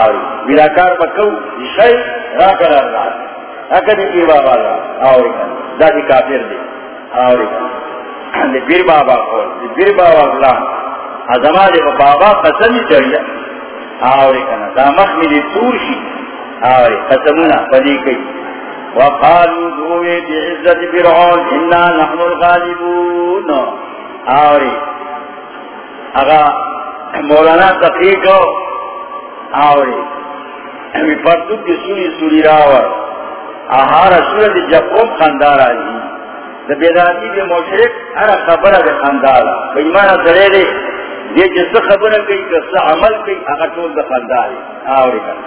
آوری بیلاکار بکو شئی راکا لرزاد اکا دی پیر بابا اللہ آوری کن دا دی کافر دی. آوری۔ کن دی بابا قول دی پیر بابا اللہ ازمان دی بابا قسمی چڑیا آوری کنا، دا مخمی دی تور شی۔ آوری قسمونا پدی کئی۔ وقالو دووی دی عزت فرعون، انا نحن الغالبون۔ آوری، اگا مولانا تقریقو آوری امی پرتوک دی سوری سوری راور آہارا سورت جبوم خاندار آجی دا بیداتی دی مشرک ارا خبر دی خاندار بیمانا سرے دی. یہ جس خبر کئی جس عمل کئی اگر ٹول دفن داری آوری کر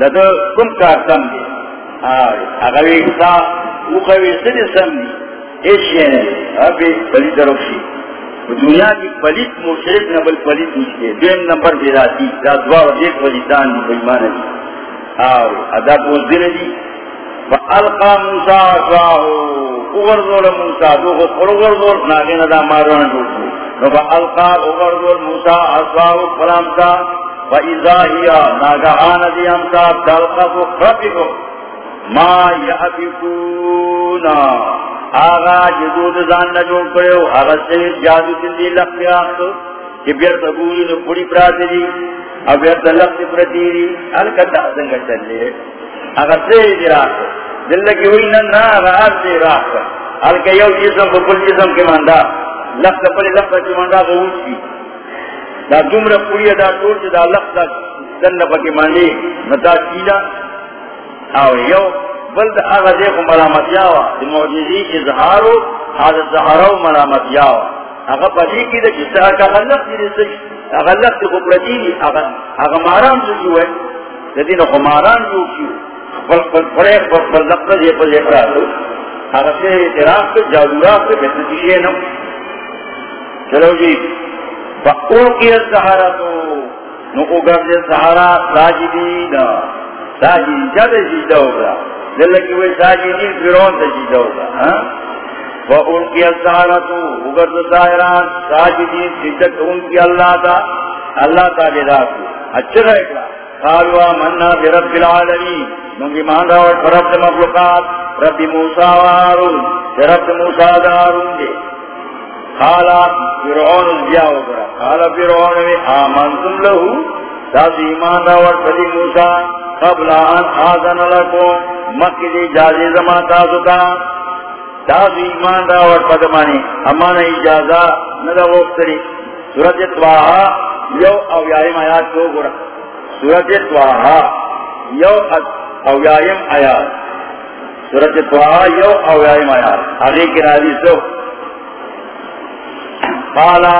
لدو کم کار سم دی؟ آوری اگر ایسا اوخوی سن سم دی؟ ایشین ابی پلیت رکشی دنیا کی پلیت مشرک نبل پلیت نشتے دویم نمبر بیراتی دا دوار دیکھ پلیتان دی بیمان دی آوری ادا پوز دل دی فالقا موسیٰ اصواہو اغرزول موسیٰ دو خور اغرزول ناغین دا مارون جوڑ فالقا اغرد موسى اصواه فلامتا فإذا هي ناغعان دي امتا تلقف خفف ما يأفكون. آغا جدود زان نجوڑ کرو. آغا سید جادو تندی لقی آخر کہ بیر تبولی نو پوری پراتی دی او بیر تلقی پراتی دی الکتا سنگا چلے. آغا سید دل ہوئی یو جسم جسم کے ماندہ. لفظ پر لفظ کی منڈا کی. دا دمر پوری دا دا لفظ پکی نتا کیلا او یو. بلد آغا دیکھو ملامت یاوا. دی معجزی اظہارو، حاضر زہارو ملامت یاوا. آغا پتی کی دا جسا آگا غلق دی رسش آغا لفظ دی خوبرتی دی. ماران جو جو ہے؟ لیکن آغا ماران جو کیو. پل پل پریخ سے چلو جی بکو کی سہارا تو نکو گر سہارا ساجدین ساجدین جد جیدہ ہوگا۔ دل کی وہ ساجدین فرون سے جیدہ ہوگا ہاں؟ وَأُن کی السَّحَرَةُ اُگرد ساجدین سجدت ان کی اللہ تا اللہ تا بیدات اچھا رہے گا قالوا مننا برب العالمین نونگی مان رہا رب مخلوقات. رب موسیٰ و آرون رب موسیٰ و دے. قال فرعون الجاو برا قال فرعون میں آمنتم له تاسو ایمان راوڑ پدی موسیٰ. قبل ان آذن لکو مکی دی جازی زمان تاسو کا تاسو ایمان راوڑ پدمانی امان اجازہ ندا وقتری سورت تواہا یو او یائم آیات کو گرا سورت تواہا یو او یائم آیات. سورت تواہا یو او یائم آیات. آگے کی راضی سو. قالا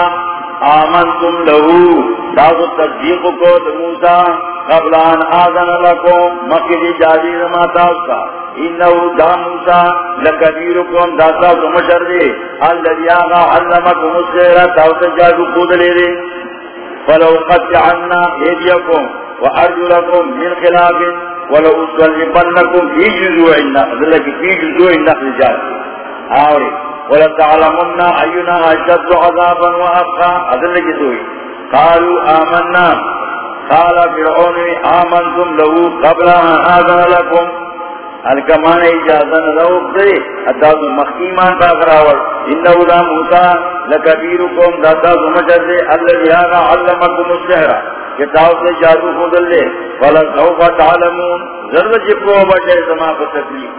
آمنتم لہو تاسو تصدیق کو موسیٰ قبل ان آذن لکم مکی جازی زما تاسا انہو دا موسیٰ لکبیرکم داتا سمشر دے اللذی آغا علمکم السیرہ تاسا جادو کود لے دے فلو قطعنا ایدیکم. وارجلکم من خلاف ولو اسولبنکم في جزوع النخل في فی جزوع النقل جازی آوری ولتعلمن اينا اشد عذابا واقا اذن کی قالوا آمنا. قال فرعون آمنتم له قبل ان اذن لكم الکمان اجازن لو بری اتاز مخیمان باغراول انہو دا موسیٰ لکبیرکم داتا زمجر دے، اللذی آغا علمکم السحرہ کتاو سے جادو خودل دے۔ فلسوف تعلمون۔ ضرور جی جبکو بچے زمان کو تکلیف۔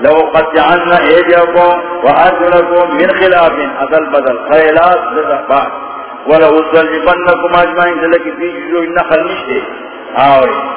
لو قطعنا ايديكم وارجلكم من خلاف اصل بدل۔ خيلات لذبات ولو صلبنكم اجمعين ذلك في جزء النخل مشتي آوي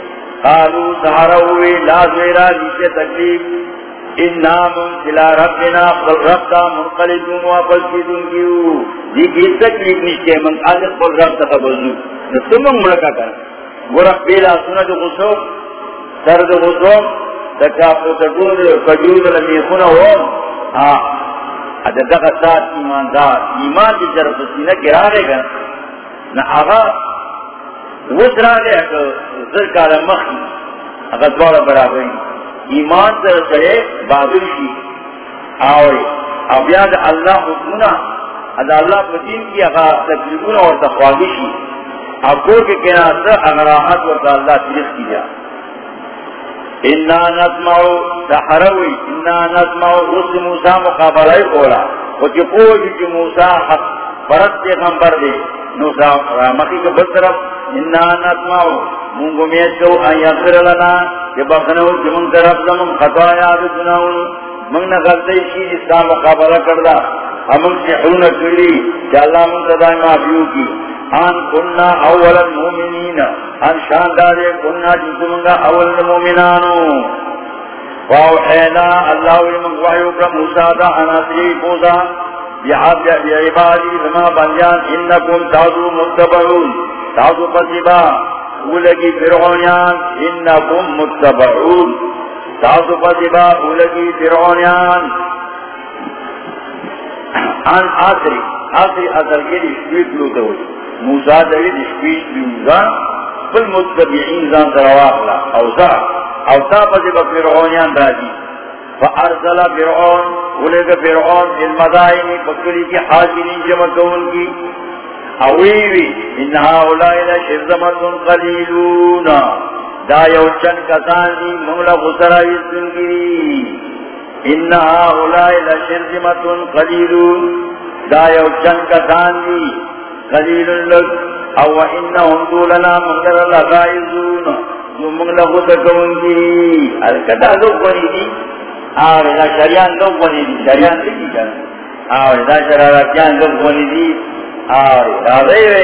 قالو سہارا ہوئے لا زیرا نشتے تکلیف اننا منزلا ربنا قل ربتا منقلدون واپس کی دن کیو۔ دی کی تکلیف نشتے من آلت قل ربتا قبضو نستمم ملکا کرنا گورا پیلا سنہ جو غصو سر جو غصو، دکا پوتکون دے کجود لمیخون ہو ہاں اگر دکا ساتھ ایماندار، ایمان دی جرف سینہ گرا رے گا۔ نا آغا وزرا دے اگر ذرکار مخی اگر دوارا برابر ایمان در سرے شی آوری اب اللہ حکمنا ادا اللہ پتین کی اگر تکلیفون اور تخواہی شی اب کو کے کناسر اگر آہت ورد اللہ تیخ کی جا انا نسمعو سحروی انا نسمعو اس موسیٰ مقابلائی کولا وچی پوچی چی موسیٰ حق دے نوسیٰ رامقی کے بطرف انا نسمعو مونگو میچو ان یغفر لنا کہ بخنو چی منگ طرف زمان خطایا بکناون منگ نغلطی شید اس کا مقابلہ کردہ ہمیں سحرون کلی کہ اللہ منتظر معافیو کی ان کننا اول المومنین ان شاندار کننا جسمنگا اول المومنانو واوحینا اللہ علمک وحیو کا موسیٰ انا سری پوزا عبادی زما بنجان انکم تازو متبعون تازو پسیبا اولگی فرعونیان انکم متبعون تازو پسیبا اولگی فرعونیان ان آسری آسری کے شویت لوتا ہوئی موسیٰ زان اوزا اوزا فرعونیان فارسل فرعون، ولد فرعون المدائنی پکلی کی حاجنین جمع کون کی اویوی انہا اولائی لشرزمت قلیلون دا یو چن کسان دی مولا غسرائی سنگیری انہا اولائی لشرزمت قلیلون دا یو چن کسان دی قلیل لگ او انہم دولنا مغدر اللہ غائزون جو مغلا خود کون گی الکتا لوگ بنی آوری دا شریان لوگ بنی دی، شریان لگی کن آوری دا شرارکیان لوگ بنی دی، آوری دا دیوے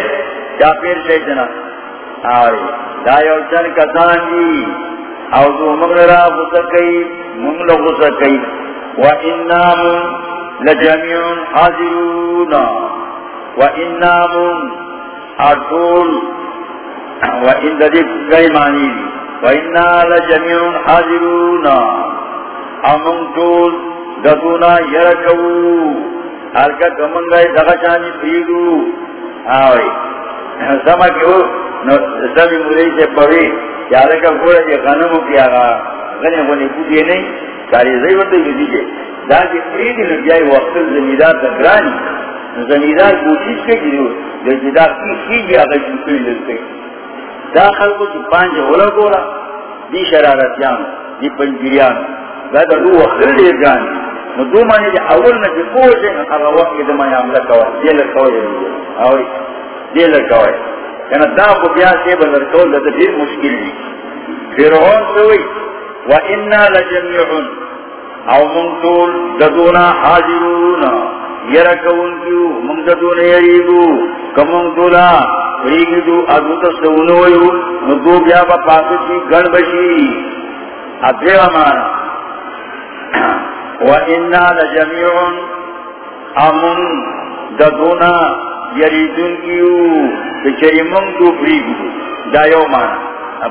کیا پیر شیطنا آوری دا یو چن کسان دی، او جو مغلا خود کئی مغلا خود کئی. و انہم لجمیعون حاضرون. وَإِنَّا مُن أَرْطُولُ وَإِنَّ ذِكْ غَيْمَانِي وَإِنَّا لَجَمِعٌ حَاضِرُونَ. أَمُنْ طُول دَدُونَا يَرَكَوُ حَلْكَ كَمَنْ غَيْ دَغَشَانِ فِيدُو آوَي سَمَكِهُ سبھی مری سے پڑی یار کا گوڑا جی غنم کی آگا غنی غنی پوچھے نہیں کاری زی ورتے گی دیجے دا جی پریدی لگیائی وقت زمیدار تکرانی زمیدار کوشش کے گیرو لیکن دا کی خیجی آگا جنکوی لگتے. دا خلقو چی پانچ ہولا گولا دی شرارتیان دی پنجیریان دا دو وقت لیر جانی نو دو مانی دی اول نا چی پوچھے اگا وقت دا مانی عملہ کوئی دیلر کوئی دیلر دیلر کوئی یعنی دا کو بیا سے بدر کول، دا پھر مشکل دی فرعون سوئی و انا لجميعون او من طول ددونا حاضرون. یرکون کیو من ددونا یریبو کمون طولا فریگی دو ادو تسونویو ندو بیا با پاسسی گن بشی ادھے مانا و انا لجميعون ددونا یریدون کیو چری من تو فریگی دا یو مانا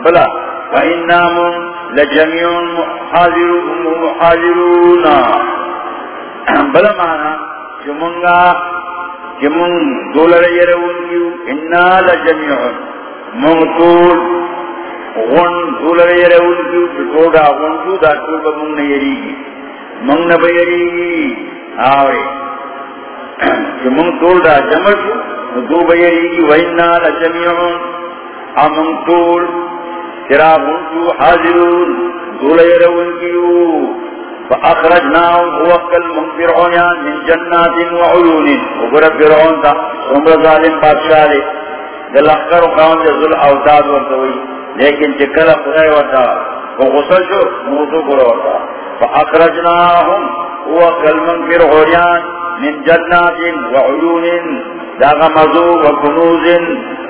بلا. فإنا من حاضرون. بلا مانا جمونگا جمون دولر يرون کیو انا لجميع من غن دولر يرون کیو بٹوڑا غن تو دا طول بمون نیریگی من نبیریگی آوے جمون طول دا جمع شو دو بیریگی وینا لجميع امن طول چراغون حاضرون. دول يرون كيو فأخرجناهم ووكل من فرعونيان من جنات وعيون. وقرب فرعون تا عمر ظالم بادشاہ لے. دل اخر قوم جزل اوتاد ورطوئی لیکن چکل خدای ورطا وغسل شو، موضوع قرر ورطا فأخرجناهم ووكل من فرعونيان من جنات وعيون، داغ مزو وکنوز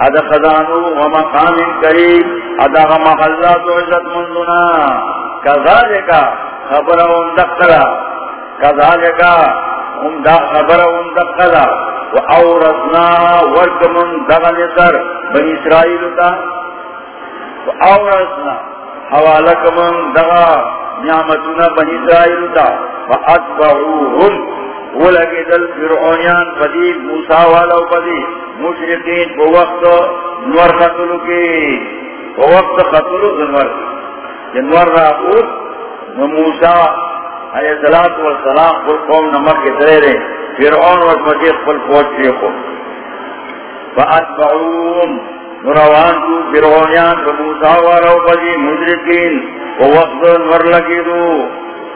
ادا خزانو ومقام کریم ادا محلات وعزت منزنا کذالکا خبر اندقلا کذالکا خبر اندقلا وعورتنا ورکمن دغن سر بنی اسرائیل تا. وعورتنا حوالکمن دغا نعمتنا بنی اسرائیل تا واتبعوهم ولگی دل فرعونیان پدی موسیٰ والا پدی مشرقین کو وقت نور خطلو کی کو وقت خطلو دنور کی نور را اوت موسیٰ علیہ السلام والسلام پر قوم نمک کے ترے رہے، فرعون و مجید پر پوچھ شیخو. فاتبعوهم نروان تو فرعونیان کو موسیٰ والا پدی جی مشرقین کو لگی دو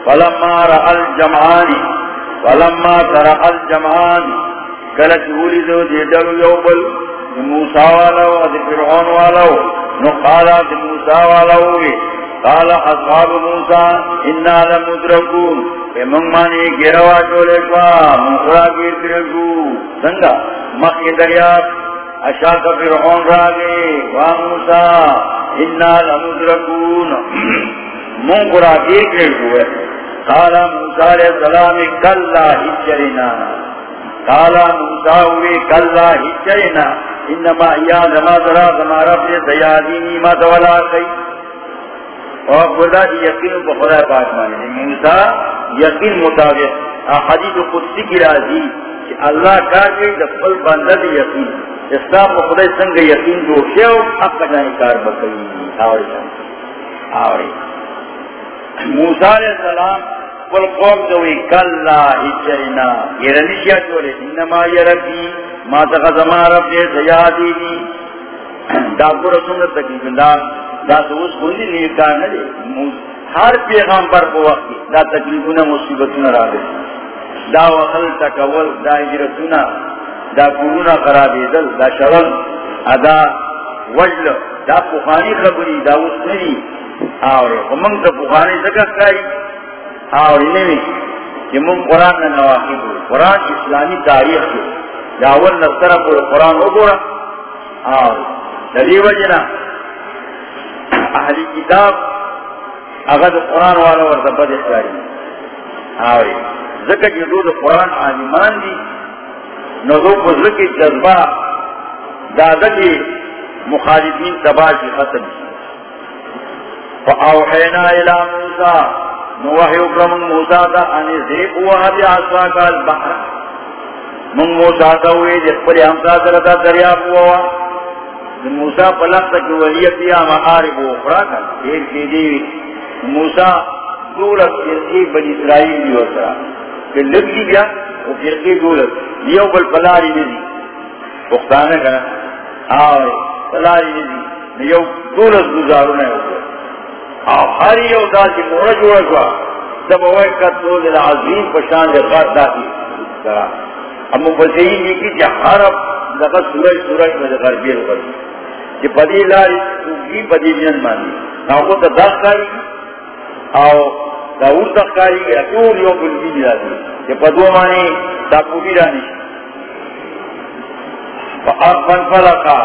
فلما رأى الجمعانی فلما ترى الجمعان كلت ولدو ديدل يوبل موسى والو ودي فرعون والو نقال دي موسى والو قال اصحاب موسى انا لمدركون. امم مانی گروا چولے شوا مخرا گیر کرگو سنگا مخی دریاب اشاک فرعون راگے وا موسى انا لمدرکون۔ مخرا گیر کرگو قال موسى عليه السلام كلا هجرنا قال موسى وی كلا هجرنا انما يا لما ترى ما رب سياديني ما تولا كي اور خدا کی یقین کو خدا پاک مانے۔ موسیٰ یقین مطابق حدیث قدسی کی راضی، کہ اللہ کا کہ دفل بندہ دی یقین۔ اسلام کو خدا سنگ یقین جو شیو حق کا جانی کار بکئی آوری. آوری. موسیٰ علیہ السلام قل قوم دوئی کلا ہجرنا یہ رنشیا چولے انما یہ ربی ما تخزما رب دے سیادی دی. دا پورا سنت تکلیف دا دا سوز کندی نیکار ندے ہر پیغمبر کو وقت دا تکلیفونا مصیبتونا را دے دا وخل تکول دا اجرتونا دا قرونا خرابی دل دا شرل ادا وجل، دا پخانی خبری دا وسنری آوے ومنگ تا پخانی زکر کاری آوری نمی کہ من قرآن نے نواقی بول قرآن اسلامی تاریخ کے داول نصر پر قرآن ہو گورا آوری دلی وجنا اہلی کتاب اگر قرآن والا ورد بد اخلاری آوری ذکر جدود قرآن عالمان دی نظر کو ذکر جذبہ دادتی مخالفین تباہ کی ختم فاوحینا الى موسیٰ نوحی اکرم موسیٰ تا انی زیب ہوا بی آسوا کا البحر. من موسیٰ تا ہوئی جس پر ہمسا کرتا دریاب ہوا موسا پلک تک ولیت یا محارب اخرى کا ایک چیزی موسا دولت فرقی بنی اسرائیل دی وسرا کہ لگ لگی گیا وہ فرقی دولت یو بل پلاری نزی پختانے کا آوے پلاری نزی یو دولت گزارو نے ہوتا آو ہر یو دا چی مورا جوڑا جوا. سب ہوئے قتلو دل عظیم پشان دے خواہ دا کی کرا اب مفسرین یہ کی جا حرب لقد سورج سورج میں غربی الغربی کہ پدی لاری سوگی پدی جن مانی. نہ ناکو تا دس کاری آو داور تک کاری اکور یو بلگی جدا دی کہ پدو مانی تا کوبی رانی فن فلقا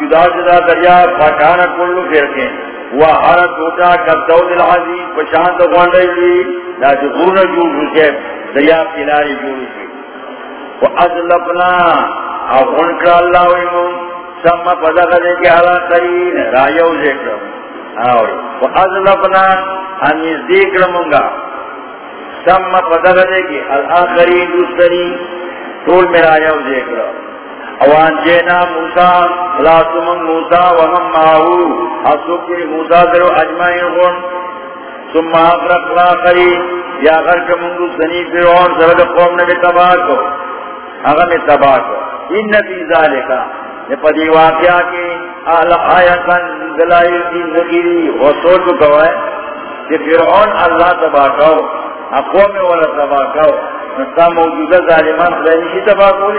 جدا جدا دریا فاکانا کلو فرقیں وہ ہر ٹوٹا کرتا دل عزیز پشانت خوانڈائی دی دا جغور جور رسے دریا پلاری جور رسے وہ ازلپنا او خونکر اللہ ویمون سم پدا کرے کہ اللہ کرین رایو ذکر اور وحضلبنا ہم ذکر منگا سم پدا کرے کہ اللہ کرین دوسری طول میں رایو ذکر. اوان جینا موسیٰ لا سمن موسیٰ، وہم ماہو. اصوکر موسیٰ درو اجمعین خون. ثم اقرق لا کرین یا غرق منگو سنی فرعون، سرد قوم نبی تباہ کو. اگر تباہ کو. ان نبی ذالکہ پدی واقعہ کی اہل آیتن دلائل کی زگیری وہ سوچ کوئے کہ فرعون اللہ تباہ کہو اقوام والا تباہ کہو نستا موجودہ ظالمان خلینشی تباہ کوئی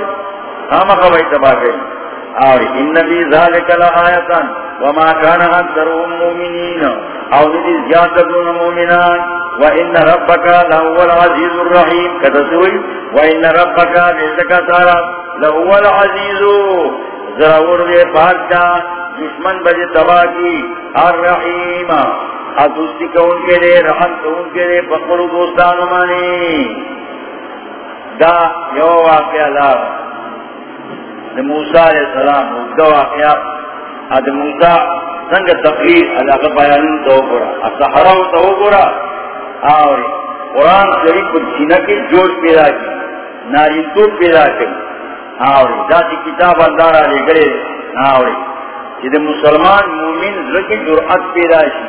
ہم اقوی تباہ کہی اور ان نبی ذالک لآیتن۔ وما كان اکثرهم مؤمنین او ندی زیادہ دون مومنان۔ وان ربک لهو العزیز الرحیم کتسوئی وان ربک بیسکا تعالی لهو العزیز ضرور دے بادشاہ دشمن بجے تباہ کی۔ الرحیم۔ ادوستی کو ان کے لیے رحم کو ان کے لیے بکر دوستان مانی۔ دا یو واقعہ لا۔ موسیٰ علیہ السلام، دا واقعہ۔ اد موسیٰ سنگ تقریر اللہ کا بیان تو گورا۔ اصحرہ تو گورا۔ اور قرآن شریف کو جنہ کے جوڑ پیدا کی ناری تو پیدا کی۔ آوری ذاتی کتاب اندارا لے گرے آوری جد مسلمان مومن رکی جرعت پیدا شی.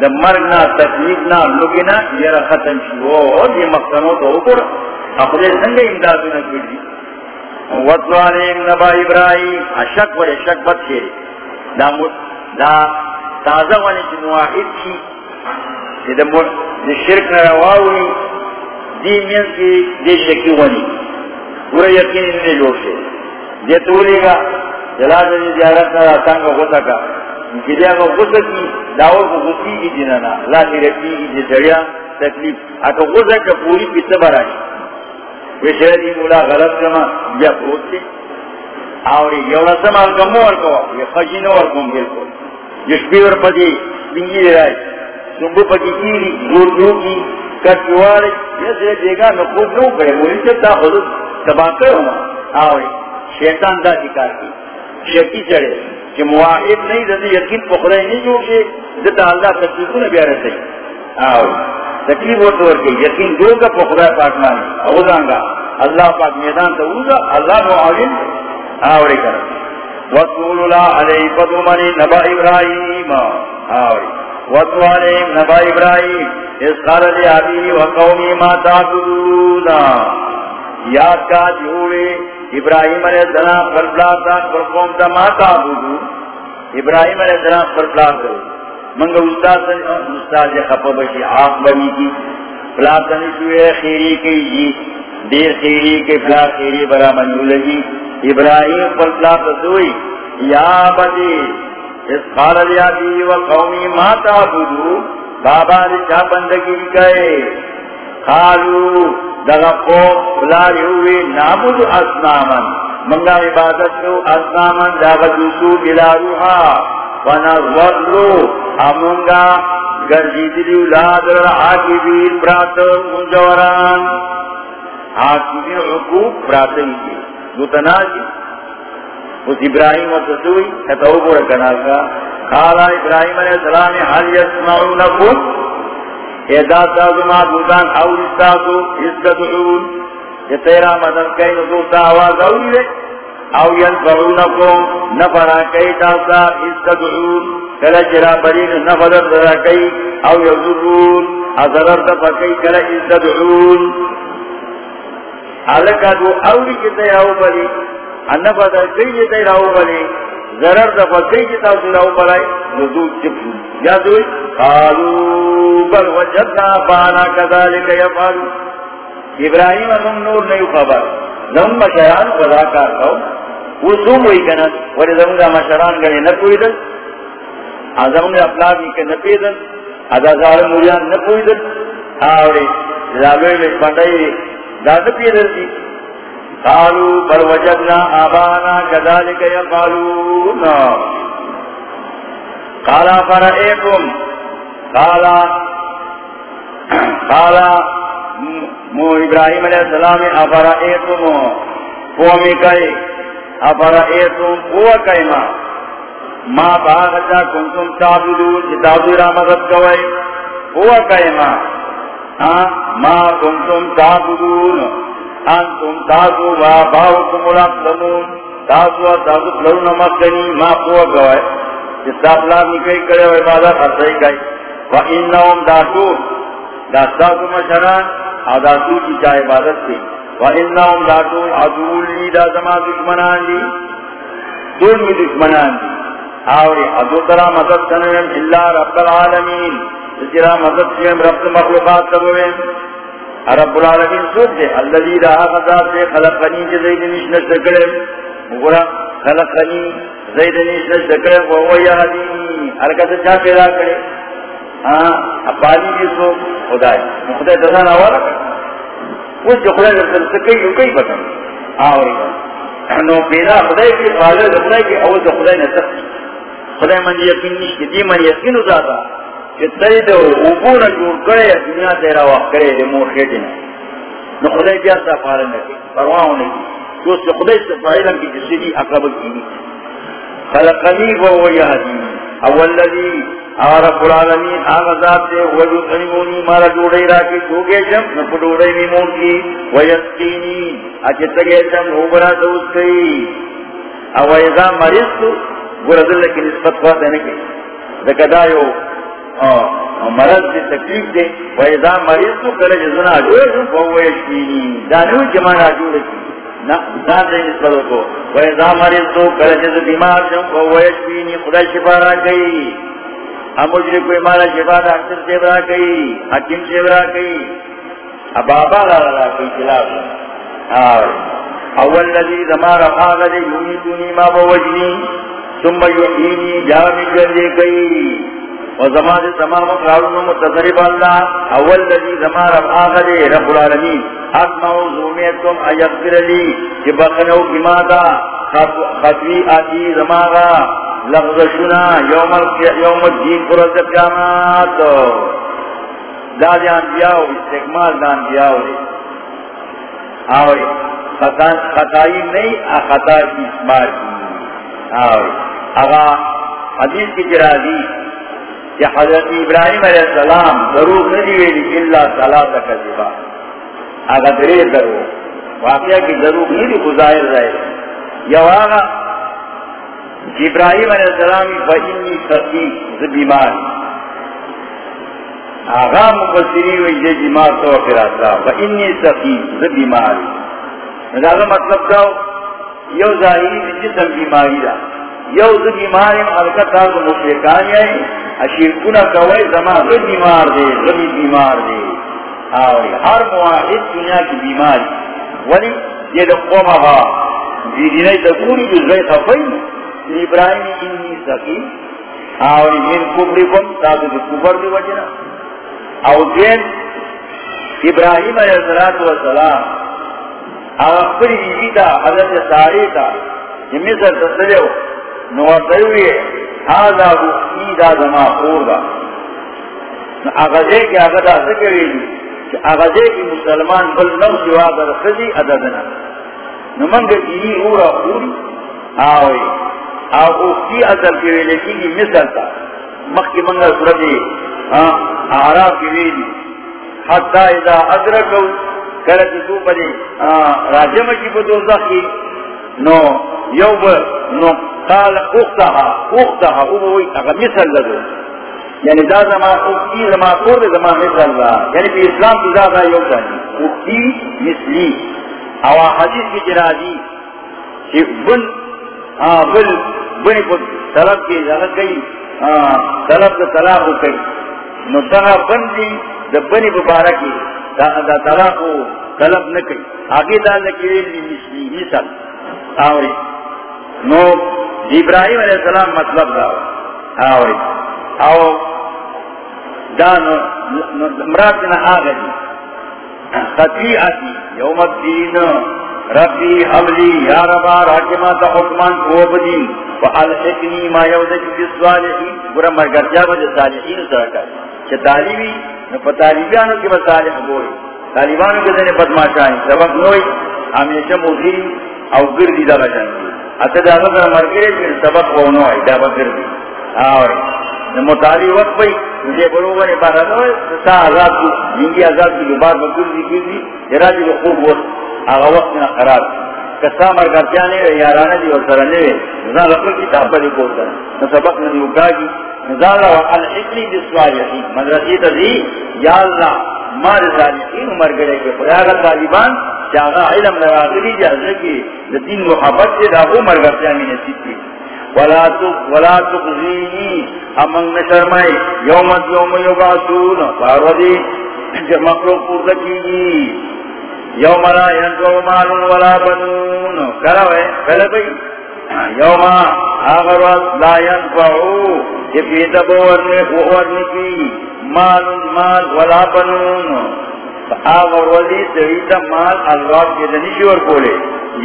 دا مرگنا تکلیفنا لگنا یہ ختم شی. وہ اور یہ مقصنوں تو اوپر اپنے سنگے امدادنا کردی وطلو علیم نبا ابراہیم اشک و اشک بد شیری دا, دا تازہ والی چی مواحد شی. جد شرک نرواوی دی مین کی دی شکی والی پورا یقین انہیں جوڑ سے یہ تولی گا جلا دنی زیارت نہ راتان کا غصہ کا۔ جلیا کا غصہ کی، دعوت کو غصی کی جنانا لا تیرکی کی جسڑیا تکلیف۔ اکا غصہ کا پوری پیسے برانی وہ شہری مولا غلط کما، یا پروت سے آوری یونا سمال کا مور کو، یہ خجینو اور کم کو۔ یہ شپیور پدی سنگی رائی سنبو پکی کی گور گرو کی کٹواری یہ سے دیگا نقود نو کرے مولی سے تا خودت تباہ کرو آوے، شیطان دا دکار کی. شیطی چڑے کہ مواحب نہیں دے یقین پخرے نہیں جو کہ دتا اللہ تکلیفوں نے بیارے سے آوے، تکلیف وہ طور کے یقین دو کا پخرے پاکمانی اوزانگا اللہ پاک میدان تو اوزا اللہ معاون. آوے کر. وَقُولُ لَا عَلَيْهِ فَدُمَنِ نَبَا إِبْرَاهِيمَ. آوے. وَقُولُ عَلَيْهِ نَبَا إِبْرَاهِيمَ. اِذْ قَالَ لِعَبِيهِ وَقَوْمِي مَا تَعْبُدُونَ. یاد کا جوڑے ابراہیم علیہ السلام پر پلاتا پر قوم تا ماتا بودو ابراہیم علیہ السلام پر پلاتا منگا استاد استاد خفا بشی آف بنی کی۔ پلاتا نشوئے خیری کی جی۔ دیر خیری کے پلا خیری برا منجو لگی۔ ابراہیم پر پلاتا سوئی۔ یا بدی، اس قال لیا دی و قومی ماتا بودو بابا رچا بندگی کئے قالو دغا قوم بلاری ہوئے نابد اسنامن منگا عبادت کو اسنامن داغا دوسو بلا روحا ونظرلو امونگا گرجی دلی اولاد رحاکی بیر برات منجوران حاکی بیر حقوق برات کی دو تناجی اس ابراہیم و تسوئی کتاو پورا کناکا قالا ابراہیم علیہ السلام، حل یسمعونکم؟ ادا معبودان یہ تیرا کئی نزول تا آواز لے او نفرا کئی تاسا استدعون کلا جرا برین درا کئی، او دفا کئی کلا استدعون دو اولی بلی کئی بلی ضرر دفا کئی جتا سی راو بلائی نزول چپشون یا دوئی قالو، بل وجدنا بانا کذالک یفعلو ابراہیم انم نور نیو خبر. زم مشران خدا کار کھو وہ سوم ہوئی کنا ولی زم گا مشران گنے نپوئی دل آزم گا اپلابی کے نپی دل ادا زار مولیان نپوئی دل آوری زالوی میں پندائی دا نپی دل دی قالو بل وجدنا آبانا کذالک یقالون قالا فرائیکم قالا قالا مو ابراہیم علیہ السلام افرا ایتم قومی کئی افرا ایتم قوہ کئی ما؟ ما باغتا کنتم تابدون چتابدو را مدد کوئی قوہ کئی ما؟ ما کنتم تابدون انتم تاسو و باوکم الاقدمون تاسو و تاسو پلرون مکنی ما قوہ کوئی چتاب لا نکئی کرے و عبادت حسائی کئی و انہم داتو داستاسو مشران آداسو کی چاہ عبادت تھی وَإِنَّهُمْ لَاتُونَ عَدُولِ لِدَا زَمَا دُشْمَنَانِ دی. دون میں دشمنان دی. آوری حضور ترا مدد کنویم اللہ رب العالمین. جرا مدد کنویم رب مخلوقات سبویم رب العالمین سوچ دے اللذی رہا قضاب دے، خلقنی جی زید نشن شکرم مگرا خلقنی زید نشن شکرم وہو یادینی حرکت چاہ پیدا کرے. ہاں اپانی بھی سو خدای. خدای دزان آوالا کر وہ جو خدای دزان سکئی جو کئی بکن آوری نو پیدا خدای کی خالد خدای کی، اول جو خدا خدای نسک خدای من یقین نشتی دی من یقین ہو جاتا کہ تری دو اوپونا دنیا تیرا وقت کرے دی مور نو خدای بیا سا فارن نکی پرواہوں نکی تو اس خدای سے فائلن کی جسی دی اقرب کی۔ خلقنی وہ یہدی اول لذی رب العالمین آغا ذات دے وجو سنمونی مارا جوڑے راکی چوگے شم نپو میمون کی۔ ویسقینی اچتگے شم روبرا دوست کئی او ایزا مریض تو گورا کی نسبت خواہ دینے کی دکدایو مرض دے تکلیف دے ویزا مریض تو کرے جزنا جوڑے شم ویسقینی دانو جمانا جوڑے کی نا دے نسبت کو ویزا مریض تو کرے جز بیمار شم ویسقینی خدا شفا را گئی مجھے کوئی مالا شفا ڈاکٹر سے برا گئی حکیم سے برا گئی اب آبا لا کوئی خلاف اول نبی زمارا آغد یونی دونی ما بوجنی ثم یحینی جامی جلدے گئی و زمان مقرارون متصرف اللہ، اول نبی زمارا آغد رب العالمین۔ اکمعو زومیتکم ایقفر لی، کہ بخنو کی مادا خطوی آتی زمان زمارا لغزشنا یوم یوم الدین پر قیامات دا دی انبیاء استقمال دا انبیاءو انبیاء آوری خطائی نہیں خطا کی اسمار کی آوری اگا حدیث کی جرازی۔ کہ حضرت ابراہیم علیہ السلام ضرور نہیں ویلی اللہ صلاة کذبا اگا درے درو واقعہ کی ضرور نہیں گزائر رہے۔ یا آگا ابراہیم علیہ السلام فإنی سقی بیمار آغا مفسری ہوئی جے بیمار تو پھر آتا فإنی سقی بیمار مطلب مطلب کہو یو ظاہری جسم بیماری دا۔ یو ز بیماری حرکت آگو مشرکانی ہے کوئی زمان غد بیمار دے غد بیمار دے۔ آوری، ہر مواحد دنیا کی بیماری۔ ولی یہ لقوم آغا دیدینی تکونی جو زی خفائی ابراہیم انی سکی اور من کبری کم، تاکہ جو کبر دی وجنا او دین، ابراہیم علیہ السلام او اکبری بیوی تا حضرت ساری تا یہ مصر تسلیو نواتیوی حاضا بخی دا زما خور دا اغزے کے اغدا سکری دی کہ اغزے کی مسلمان بل نو سوا در خزی اددنا نمانگا جینی اورا خوری آوئی او اختی اثر کی ویلے کی گی مثل تا. مخی منگا سردی اعراف کی ویلی حتی اذا ادرکو کرتی تو پدی راجم کی بدو زخی نو. یو نو قال اختها اختها او بوئی اگا مثل لدو. یعنی دا زمان اختی زمان کور زمان مثل دا یعنی پی اسلام کی دا یو جانی اختی مثلی او حدیث کی جرادی چی بن بل بنی کو طلب کی جاگت گئی طلب دا طلاق کئی نو دا بن دی دا بنی ببارکی دا دا طلاق طلب نکی آگے دا لکی مثلی مثل. آوری. نو، ابراہیم علیہ السلام مطلب دا، آوری. آو دا نو مراد دینا آگا دی. خطیعتی، یوم الدین، ربی حملی، یا ربا راکمات حکمان قوب دین فالحقنی ما یودج فی الصالحین. برا مرگر جا بجا صالحین سرکا چھ تعلیمی نو پا تعلیبیانو کی بصالح بوئی. طالبانو کے دنے بدماشائی. سبق نوئی، ہمیشہ موزیری او گردی دا بجانگی اتا دا بگر مرگرے جن سبق وونو آئی دا بگر دی آوری مطالعی وقت بھئی مجھے بڑو بنے پارا دو سا آزاد کو جنگی آزاد کی لبار بگر دی کی دی جرا جی خوب وقت آغا وقت نا خراب کسا مرگر جانے رہے یارانا دی اور سرنے رہے نظام رقل کتاب بڑی کوتا نا سبق نا دیوکا گی نظام الحقلی بسوال یحی مدرسی تا یا اللہ مار صالحین عمر گڑے کے خیاغ طالبان چاہا علم نراغلی جازے کی دین محبت سے دا عمر گڑے میں نصیب کی۔ ولا تق ولا تقزینی امن نشرمائی یومت یوم یبعثون فاردی جب مخلوق پورتا کی یوم لا ینفع مال ولا بنون۔ کروے کلے بھئی یوم آغر لا ینفعو کہ پیتا بورنے بورنے کی مال مال ولا بنون۔ آغر ولی سویتا مال اللہ کے دنشی اور کولے.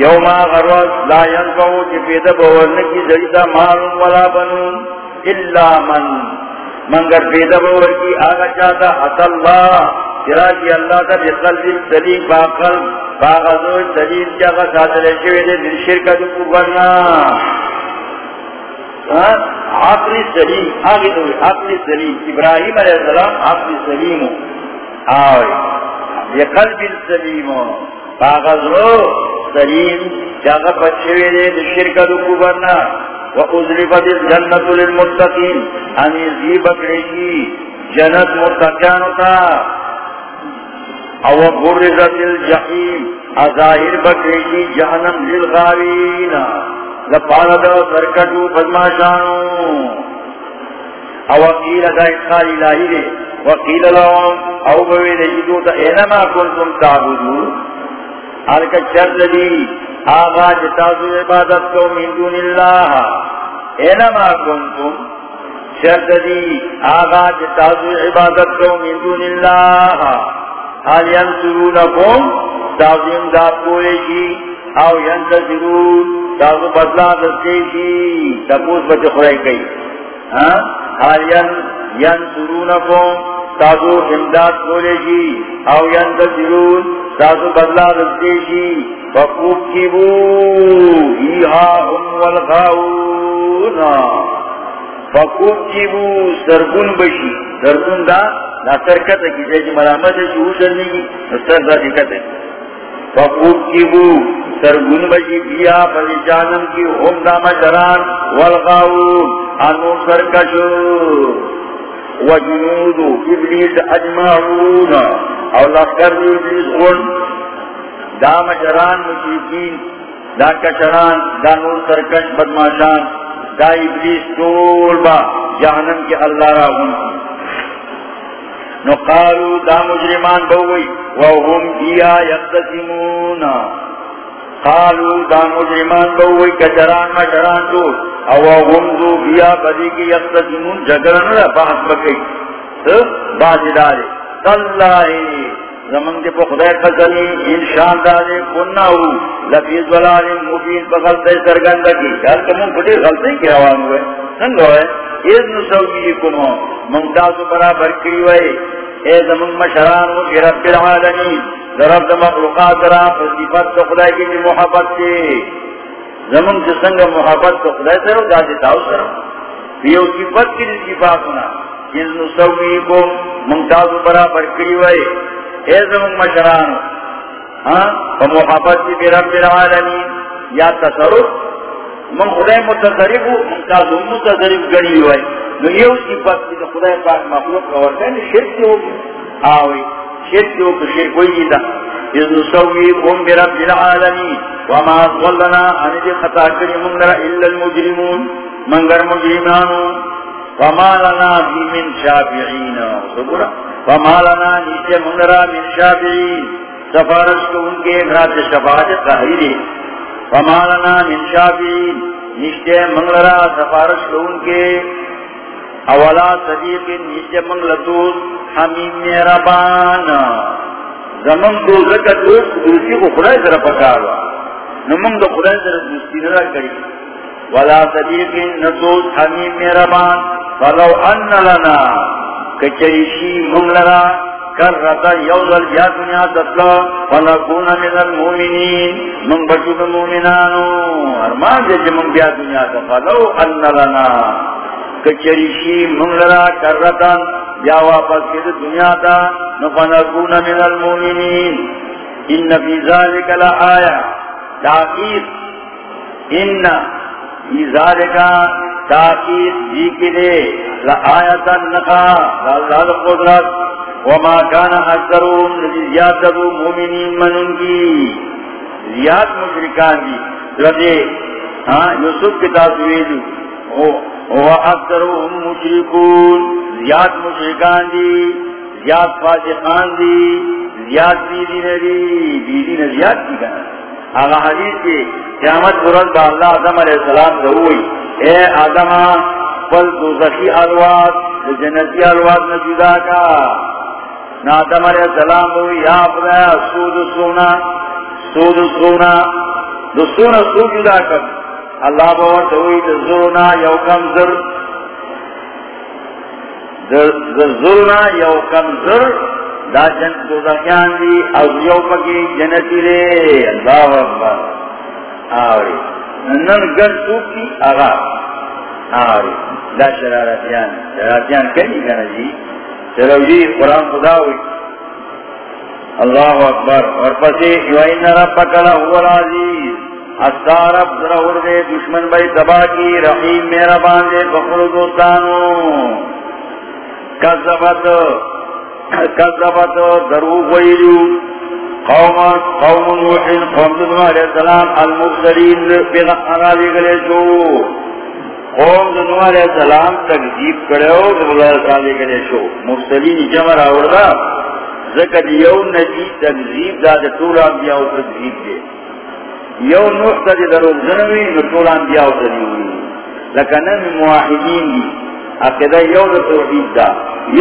یوم آغر لا ینفعو کہ پیتا بورنے کی سویتا مال ولا بنون الا من. منگر پیدا بور کی آگا چاہتا حت اللہ. جرا کی اللہ تا بقلب سلیم باقل باغذو سلیم جاگا ساتھ شوئے دے دل شرکت کو برنا عقل سلیم آگے دو عقل سلیم. ابراہیم علیہ السلام عقل سلیم آوے. یہ قلب سلیم باغذو سلیم. جاگا بچوئے دے دل شرکت کو برنا وَأُزْلِفَتِ الْجَنَّةُ لِلْمُتَّقِينَ ان یہ بکرے کی جنت متقیان ہوتا او برزت الجحیم. ازاہر بکرے کی جہنم للغاوین لپارد سرکتو بدماشانو. او قیل دا اتخال الہی دے. وقیل لهم، او بوید جدو تا اینما کنتم تعبدو حالکہ چرد دی آغا جتازو عبادت کو من دون اللہ اینما کنتم شرط دی آغا جتازو عبادت کو من دون اللہ حال ینصرونکم تازو امداد کولے او ینتصرون تازو بدلا دستے شی تپوس بچ خرائی کئی حال ینصرونکم تازو امداد کولے شی او ینتصرون تازو بدلا دستے شی فَقُبْكِبُوا إِيهَا هُمْ وَالْغَاوُونَ فَقُبْكِبُوا سرگن بشی. سرگن دا لا سرکت کی. جیجی ملامت ہے شہو سرنی کی سر دا دکت ہے. فقوب فَقُبْكِبُوا سرگن بشی. بیا پلی جانم کی. ہم دا مجران والغاوون انو سرکشو. وجنود ابلیس اجمعون او لخکر ابلیس غن. دا مجران مشرکین، دا کشران، دا نور سرکش بدماشان دا ابلیس طول با جہنم کے اللہ را ہوں نو دا مجرمان بوئی، وهم بیا یقتسمون قالو دا مجرمان بوئی کشران مجران طول او وهم دو بیا بدی کی یقتسمون جگرن را بحث بکی باز دارے تاللہی زمن دے پا خدای قسمی انشان دارے کنناو لفیز ولال مبین پا غلطے سرگندہ کی یار کمون پٹیر غلطے کی روان ہوئے سنگو ہے ایز نسوگی کنو ممتاز برابر کری ہوئے اے زمن مشران و رب العالمین. ضرب مخلوقات را صفت تو خدای کی جی محبت سے زمن سے سنگ محبت تو خدای سر دا دیتاو سر. پیو صفت کی جی صفات ہونا ایز نسوگی کو ممتاز برابر کری ہوئے ایزم مشران ہاں؟ محبت کی رب العالمین. یا تصرف. من خدای متصرف من تاسو متصرف گنی وای نو یو صفات دی خدای پاک مخلوق کا ورته شرک دی اوی شرک دی او شرک وی دا اذ نسوی قوم برب العالمین۔ وما ضلنا ان دی خطا کری من را الا المجرمون۔ من گر مجرمانو۔ وما لنا بی من شافعین۔ سبورا۔ وما لنا نیچے من را من شافعین۔ سفارش کو ان کے رات شفاعت قہری فمالنا من شافین نشتے منگلرا سفارش کو ان کے۔ اولا صدیق نشتے منگلتوس حمیم میربان زمان دو زکت دوست دوستی کو خدای سر پکاروا. نمانگ دو خدای سر دوستی نرا کری. ولا صدیق نتوس حمیم میربان فلو ان لنا کچریشی منگلرا کر رتا یوزل یا دنیا تطلا فنکون من المومنین. من بچو مومنانو. ارمان جے من بیا دنیا تطلا لو ان لنا. کچریشی من لرا کر رتا یا واپس کد دنیا تا، نفنکون من المومنین۔ ان فی ذالک لآیا تاقید ان فی ذالک تاقید جی کدے لآیتا نقا، لاللہ قدرت وما كان اكثرهم زيادة مؤمنين من انكي زياد مشركان دي لدي يوسف کی جی، ہاں، تصویر هو اكثرهم مشركون زياد مشركان دي زياد فاسقان دي زياد بيدين دي بيدين زياد دي كان آغا حدیث کے قیامت برد با اللہ آدم علیہ السلام دہوئی اے آدم، پل دوزخی الواد جنتی الواد نجدہ کا. نادم علیہ السلام ہوئی، یا خدایا سود سونا سود سونا، دو سونا سود جدا کر. اللہ بہت ہوئی دو زرنا یو کم زر. زرنا یو کم زر. دا جن دو دکیان دی او یو پکی جنتی لے اللہ اکبر. آوری. نن گر سوک کی آغا آوری. دا شرارتیان. شرارتیان کنی کنا جی؟ چلوجی قرآن خدا ہوئی اللہ اکبر. اور پسی یوین ربک لہو العزیز. استا رب ضرور دے دشمن بھائی تبا کی، رحیم میرا باندے بخل دوستانو۔ کذبت کذبت دروغ ویلو۔ قوم قوم نوح قوم نوح علیہ السلام، المرسلین پیغمبر علی گلے جو۔ قوم دنو علیہ السلام تکذیب کرے ہو تو اللہ تعالی شو مرسلین جمع راوردہ زکر یو نبی تکذیب دا دا طول انبیاء تکذیب دے۔ یو نوح تا دی دروگ زنوی نو طول انبیاء و تکذیب لکنن مواحدین دی اقیدہ یو دا توحید دا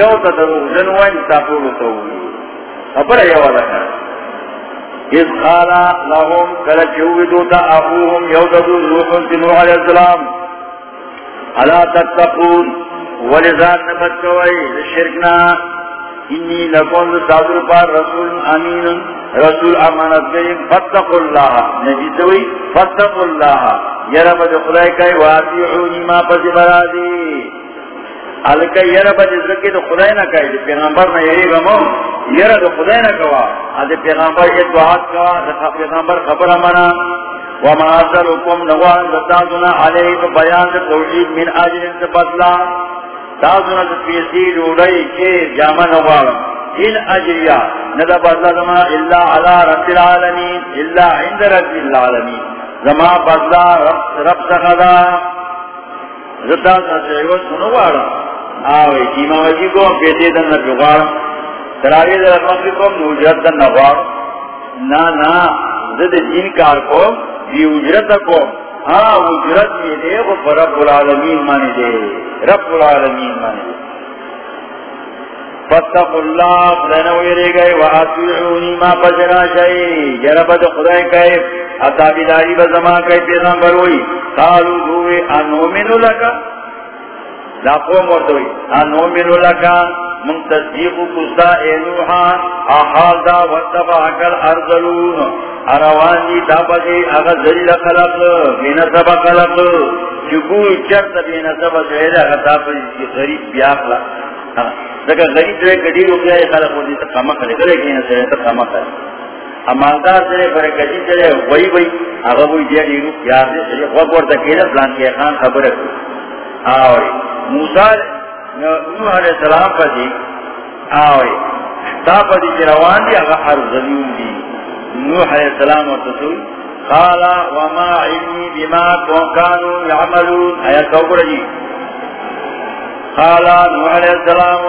یو تا دروگ زنوی تا پولو توحید خبر یو دا اس خالا لهم کلچوی تا اخوهم یو دا دو روحن تنوح علیہ السلام. الا تتقون. ولذات نبت کوئی شرکنا انی لکون صادر پار رسول امین رسول امانت گئیم فتق اللہ نبی سوئی فتق اللہ یرب دخلائی کئی واتیعونی ما پسی برادی الکا یرب دخلائی دو خدای نہ کئی پیغمبر نہ یری گمو یرب دو خدای نہ کوا دی پیغمبر اتوحاد کوا دی پیغمبر خبر امانا وما أرسلكم نوان لتازنا عليه بيان التوحيد من أجل انت بدلا تازنا تفيسي لولي كي جامع نوان إن أجريا ندى بدلا زما إلا على رب العالمين إلا عند رب العالمين زما بدلا رب, رب سخدا. زتا سعيوت سنوارا آوي جيما وجي کو پیتے دن نجوار تراوی در المقی کو نوجرد دن نوار نا نا زد جن کار کو دی اجرت کو. ہاں اجرت میں دے، وہ رب العالمین مانے دے۔ رب العالمین مانے دے۔ فتق اللہ خدانو یرے گئے۔ وآتوعونی ما پجنا شئی جربت خدای کئے اتابیداری بزما کئے پیغمبر ہوئی۔ قالو دوئے انومنو لکا لا قوم وردوئی انومنو لکا من تصدیق کستا اے نوحا احال دا واتبا کل ارزلون. اروان دی تابدی اغا زلیل خلق بین سبا خلق. چکوی چرت بین سبا شہر اغا تابدی غریب بیاخلا دکا غریب دوے کدیر ہو گیا خلق ہوتی تا خمق لے کرے کینا سرے تا خمق لے امالدار چلے برکتی چلے وہی وہی اگر وہی دیا دیرو پیار دے چلے خواب ورطا کیلا پلان کے خان خبر ہے آوری. موسیٰ نوح علیہ السلام پا دی آوری تا پا دی جروان دی اگر ارزلیون دی. نوح علیہ السلام و ورطسول قالا، وما علمی بما کانو یعملون. آیا کوبر جی؟ قالا، نوح علیہ السلام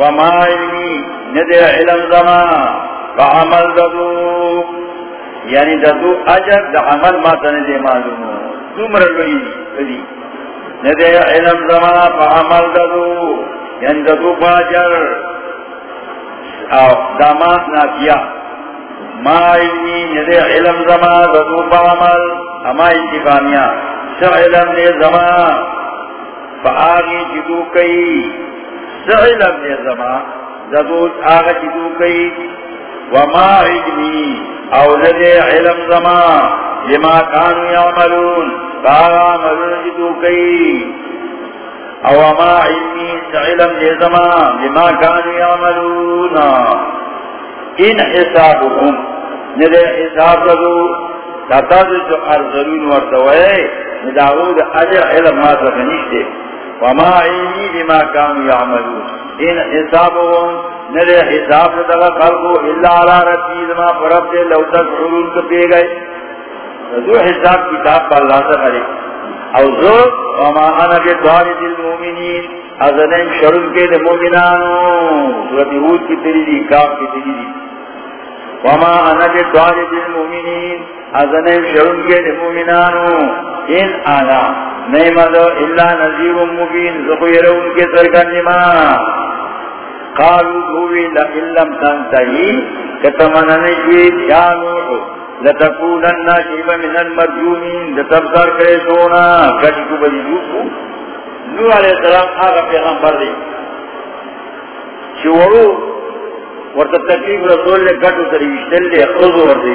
وما علمی ندر علم زمان فعمل ددو. یعنی ددو اجر دا عمل ما تندے معلوم تمر لئی ندے علم زمان فعمل ددو یعنی ددو باجر دامات نافیہ ما علمی ندے علم زمان ددو بعمل اما انتفامیہ سع علم دے زمان فآغی جدو کئی. سع علم دے زمان ددو آغا جدو کئی. وما علمي او لدي علم زما، لما كانوا يعملون بارا ملون جدو كي او وما علمي علم زما، لما كانوا يعملون ان حسابهم ندے حساب لدو تتازد ارزلون وردوئے نداود اجر علم ما تغنیشتے وما علمي لما كانوا يعملون ان حسابهم نرے حساب دغا خلقو اللہ علا ربی زما فرب دے لو تک حرون کو پی گئے۔ دو حساب کتاب پا اللہ سے کرے او زو وما انا بے دوارد المومنین ازنیم شرم کے دے مومنانو۔ سورت حود کی تری دی، کاف کی تری دی۔ وما انا بے دوارد المومنین ازنیم شرم کے دے مومنانو۔ ان آنا نیمدو اللہ نظیر مبین۔ زخویر ان کے سرکن نمان قالوا دوی لئن لم تنتهي كتمنى نجويد يا نوح لتكونن شيبا من المرجومين لتبصر كيسونا كشكو بجدوكو نوح علیہ السلام آغا پیغمبر دی۔ شورو ورطا تکلیف رسول لے گٹو تریوشتل لے اخوزو وردی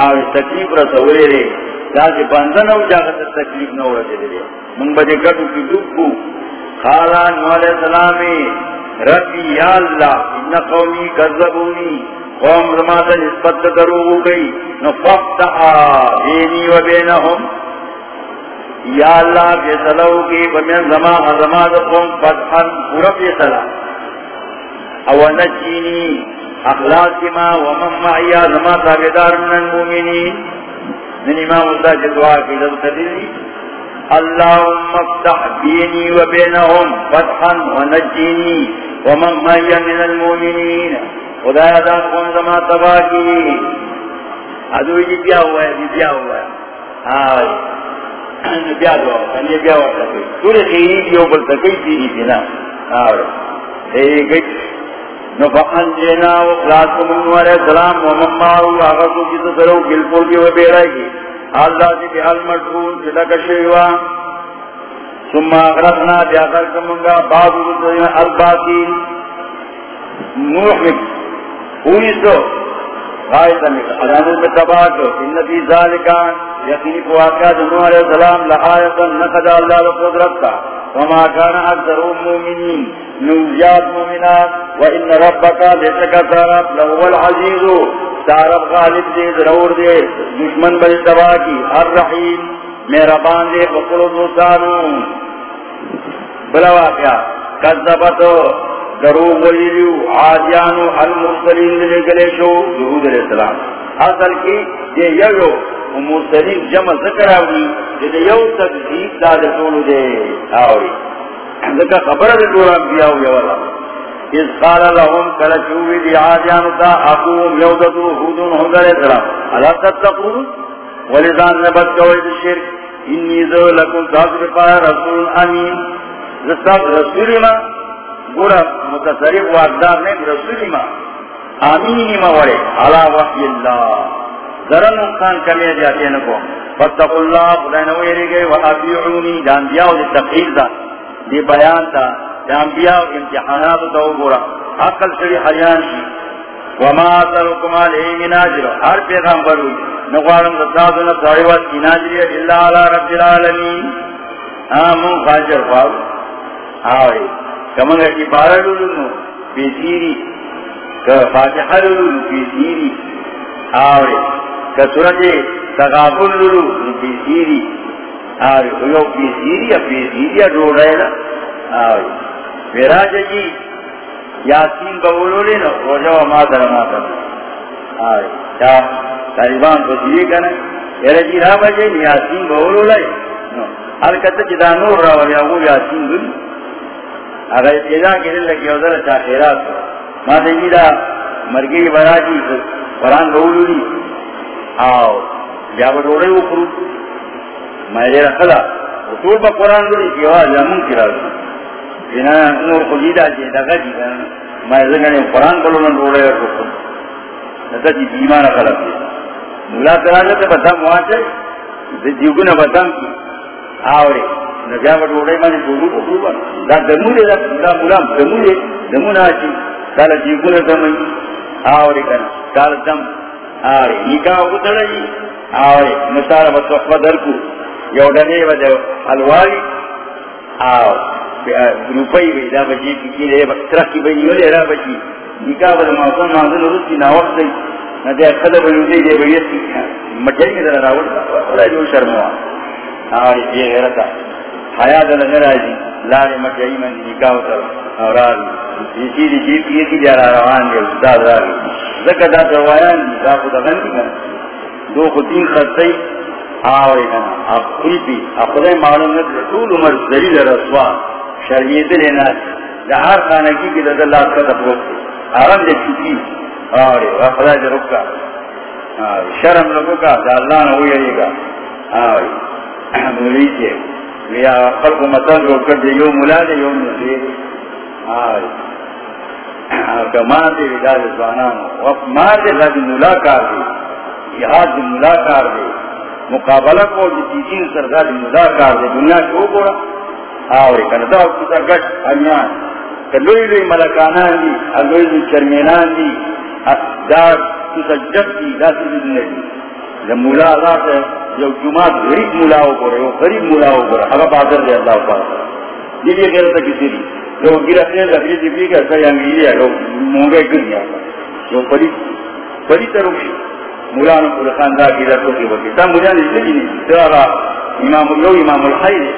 آغا تکلیف رسولے لے لازی بندن او جاگت تکلیف نو رسولے لے من بجے گٹو کی دوکو خالا نوح علیہ السلامی ربی یا اللہ، ان قومی کذبونی، قوم زماتا نسبت دروغو گئی، نفقتہا بینی و بینہم۔ یا اللہ فیصلہو کی بمین زمان زمان قوم فتحا پورا فیصلہ او نجینی، اخلاق ما ومن معیا زمان تابدار من المومنین من امام اللہ کی کی لذ تدلی اللهم افتح بيني وبينهم فتحا ونجيني ومن مي من المؤمنين. خدا دا کون زما تبا کی ادو جی بیا ہوا ہے جی بیا ہوا ہے ہاں بیا دو کنی بیا ہوا ہے پورے خیری دیو بل تکی تھی تھی نا؟ اور ایک نو فان جنا و خلاص من علیہ السلام، ومن مارو آغا کو کی تو کرو گل پور کی وہ بیڑائی کی اللہ جی بحال مدعون جدا جی کشیوا ثم اغرقنا بیا خلقمنگا بعض رسولین الباقی نوح میں پوری سو میں ان فی یقینی علیہ السلام لآیتا اللہ وقدرت کا وما كان اكثر المؤمنين مؤمنات. وان ربك لهو العزيز. تعرف غالب دے ضرور دے دشمن بل تباہ کی الرحیم میرا باندے بکڑو دوستانو بلا واقعہ. کذبتو. درو ولیلیو عادیانو المرسلین لے گلے شو ضرود علیہ السلام. اصل کی یہ یو مرسلین جمع ذکر آوری یہ یو دا دے آوری. ذکر خبر دے اس قال لهم کلچوی دی عادیانو تا، اقوم یودتو خودون حضر علیہ السلام. اللہ تتقون؟ ولدان نبت کوئی شرک. انی ذو لکم تاثر پایا رسول امین. زستاد رسولی گورا متصرف واقدار نے رسولی ما، آمینی ما ورے علا وحی اللہ۔ ذرا نقصان کمی جاتے ہیں کو فتق اللہ، خدای نویری گئے و ابیعونی جانبیاء دی تقیل دا۔ دی بیان تا، دا جانبیاء امتحانات دا گورا عقل سری حریان شی وما ترکم علیہ من اجر، ہر پیغمبر ہوئی۔ نقوارم تصادنا صحیوات کی ناجری اللہ علی رب العالمین۔ ہاں، آمون خاجر فاو آوے ہاں، کمانگا کی بارا لولو پیسیری کہ فاتحہ لولو پیسیری آوری کسورت تغابل لولو پیسیری آوری یو پیسیری یا پیسیری یا رو رہے نا؟ آوری. ویراج جی یاسین بولو لینا روجہ و مادر مادر آوری کیا تاریبان کو دیئے کنا ویراج جی را بجے جی، یاسین بولو لے. حرکت جدا جی نور را ولی اگو یاسین دل اگر اتجا کے دل لگی اوزر چاکیرات ما دیجی دا مرگی براجی قرآن بولو لی آو جاب دوڑے اکرو میں دے رکھلا اطول با قرآن بولی کی آواز جامون کی راز جنا نور خجیدہ جی دقا جی میں زنگنے قرآن بولو من دوڑے اکرو نتا جی بیمان خلق دی مولا تراجہ تے بتام واچے دیگو نا بتام کی آوری نجاب دوڑے میں دوڑو اکرو با دا دمو دے دا دمو دے دمو کالا آوری کنا. کالا دم. آوری. آوری. نسارا درکو. یو ڈنے آو. دا بچی کی دے نیو دے را بچی نازل ناوقت ندے خدا دے در راوڑ. دا جو آوری. غیرتا. حیاء دا نظر آجی لارے مجھائی من نکاح اتر اور آوری یہ چیزی جیب کی کی جارا روان دے استاد راوی زکر دا دروایان دا خدا غن دی دو خود تین خطی آوری کنا اب خریبی اب خدای معلوم ندر طول عمر زلیل رسوا. شریعت لینا دا ہر خانکی کی دا اللہ کا تفوق آرام دے چکی آوری و خدای دے رکا شرم لگو کا دا اللہ نہ ہوئی گا آوری مولی چے ویا خلق مطلب رو کر دے یو ملا دے یو نزیر آوری کمان دے ودال زوانانو وقت مار دے غد ملاکار دے جہاد دے ملاکار دے مقابلہ کو دے جو چیزیں سردار ملاکار دے دنیا کو بوڑا آوری کندا کتا گش انیان کلوئی لوئی ملکانان دی الوئی لوئی چرمینان دی۔ دار تسجد دی دا سجد نگی مولا اللہ سے جو جماعت غریب مولا ہو گرے وہ غریب مولا ہو گرے اگر بادر دے اللہ پاس یہ بھی غیرت کسی دی جو گرفتے لکڑی دی بھی یعنی کہ سر انگیلی ہے لوگ مونگے گر گیا جو پری پری طرف مولا نے پورے خاندان کی رتوں کی وقت تھا مجھے نہیں نہیں سارا امام یو، امام الحی نے۔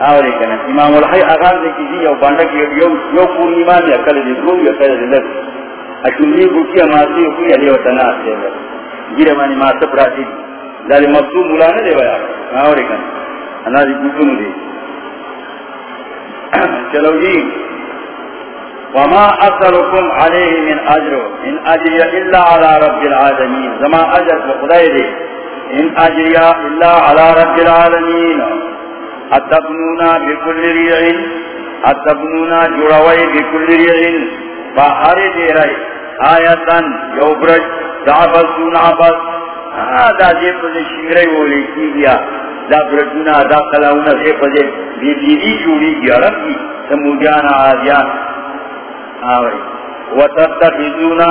آوری کنا امام الحی اغار دے کسی یو بانڈا کی یو یو پور ایمان یا کل دی گو یا کل دی لگ اکنی بکی اماسی ہوئی علی وطنا سے گیر مانی ماسا پراتی داری مقصود مولا نے دے بیا آوری کنا انا دی گوکنو دی. چلو جی. وما اثركم عليه من اجر. ان اجري الا على رب العالمين زما اجر خدای دی. ان اجري الا على رب العالمين اتبنونا بكل ريع اتبنونا جوړوي بكل ريع بهر دی راي آیتن یو برج دابسون عبس دا جے پدے شنگرے وولے کی گیا. دا برجونا، دا قلاونا جے پدے بی بی بی جوڑی گیا. رب کی سمودیانا آدیان آوری وتتخذونا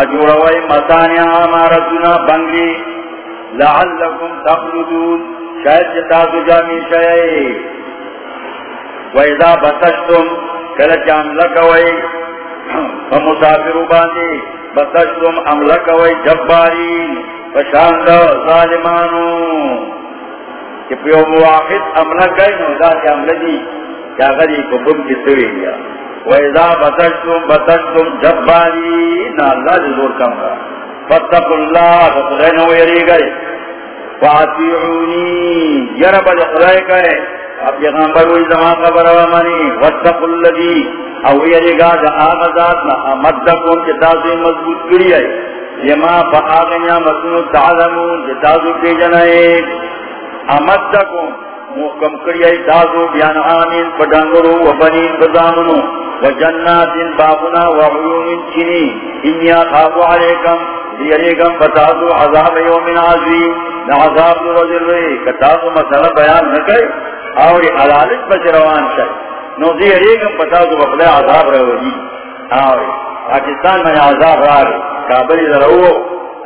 اجوڑوئی مطانیا آمارتونا بنگلی لعلکم تخلدون. شاید جتا جتازو جامی شئی وَإِذَا بَسَشْتُمْ کلچ عملکوئی فمسافرو باندی بسشتم عملکوئی جبارین. فشاند ظالمانو. کہ پیو مواقت عملکوئی نو دا چا عملدی چا غری کو بم کی سوئی گیا وَإِذَا بَسَشْتُمْ بَسَشْتُمْ جَبَّارِينَ اللہ جی زور کم رہا فَاتَّقُ اللَّهَ فَقُلَيْنَ وَيَرِي گئے. فَعَتِعُونِي يَرَبَ جَقْرَائِ کرے اب پیغمبر ہوئی زمان کا خبر آمانی وَاتَّقُ الَّذِي او یری جی گا دا آغا ذاتنا امدکون چی جی تازوی مضبوط کری ہے۔ لما فآغنیا مسنو تعلمون جی چی تازو پی جنائے امدکون محکم کری ہے تازو بیان آمین پڑنگرو و بنین بزامنو و جناتین بابنا و عیون چینی۔ انیا خوابو علیکم دیریکم فتازو عذاب یومن عظیم۔ نا عذاب دو رجل رئی کتازو مسئلہ بیان نکے اور حلالت بچ روان شاید نو دی ریگم پتا تو بخلے عذاب رہو جی آوری. پاکستان میں عذاب رہا کابلی درہو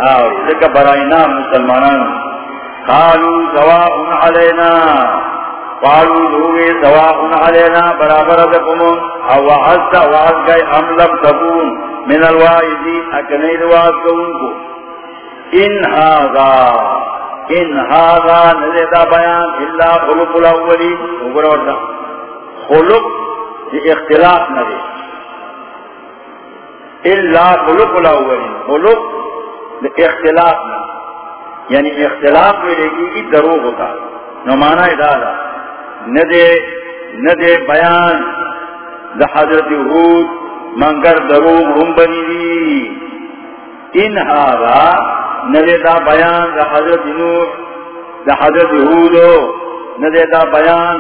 آوری. ذکر برائینا مسلمانان. قالو سواء علینا. قالو دوگے سواء علینا برابر دکم او وعزت وعز گئی ام لم تکون. من الوائزین اکنید واز کو ان کو ان هذا ان هذا نزیدہ بیان اللہ خلق الاولی اوپر خلق یہ اختلاف نہ خلق الاولی خلق اختلاف نہ یعنی اختلاف میں لے گی دروغ ہوتا. نمانا ادارہ نہ دے نہ دے بیان دا حضرت حود منگر دروغ ہم بنی دی. ان ہارا ندے دا بیان دا حضرت نوح، دا حضرت حودو ندے دا بیان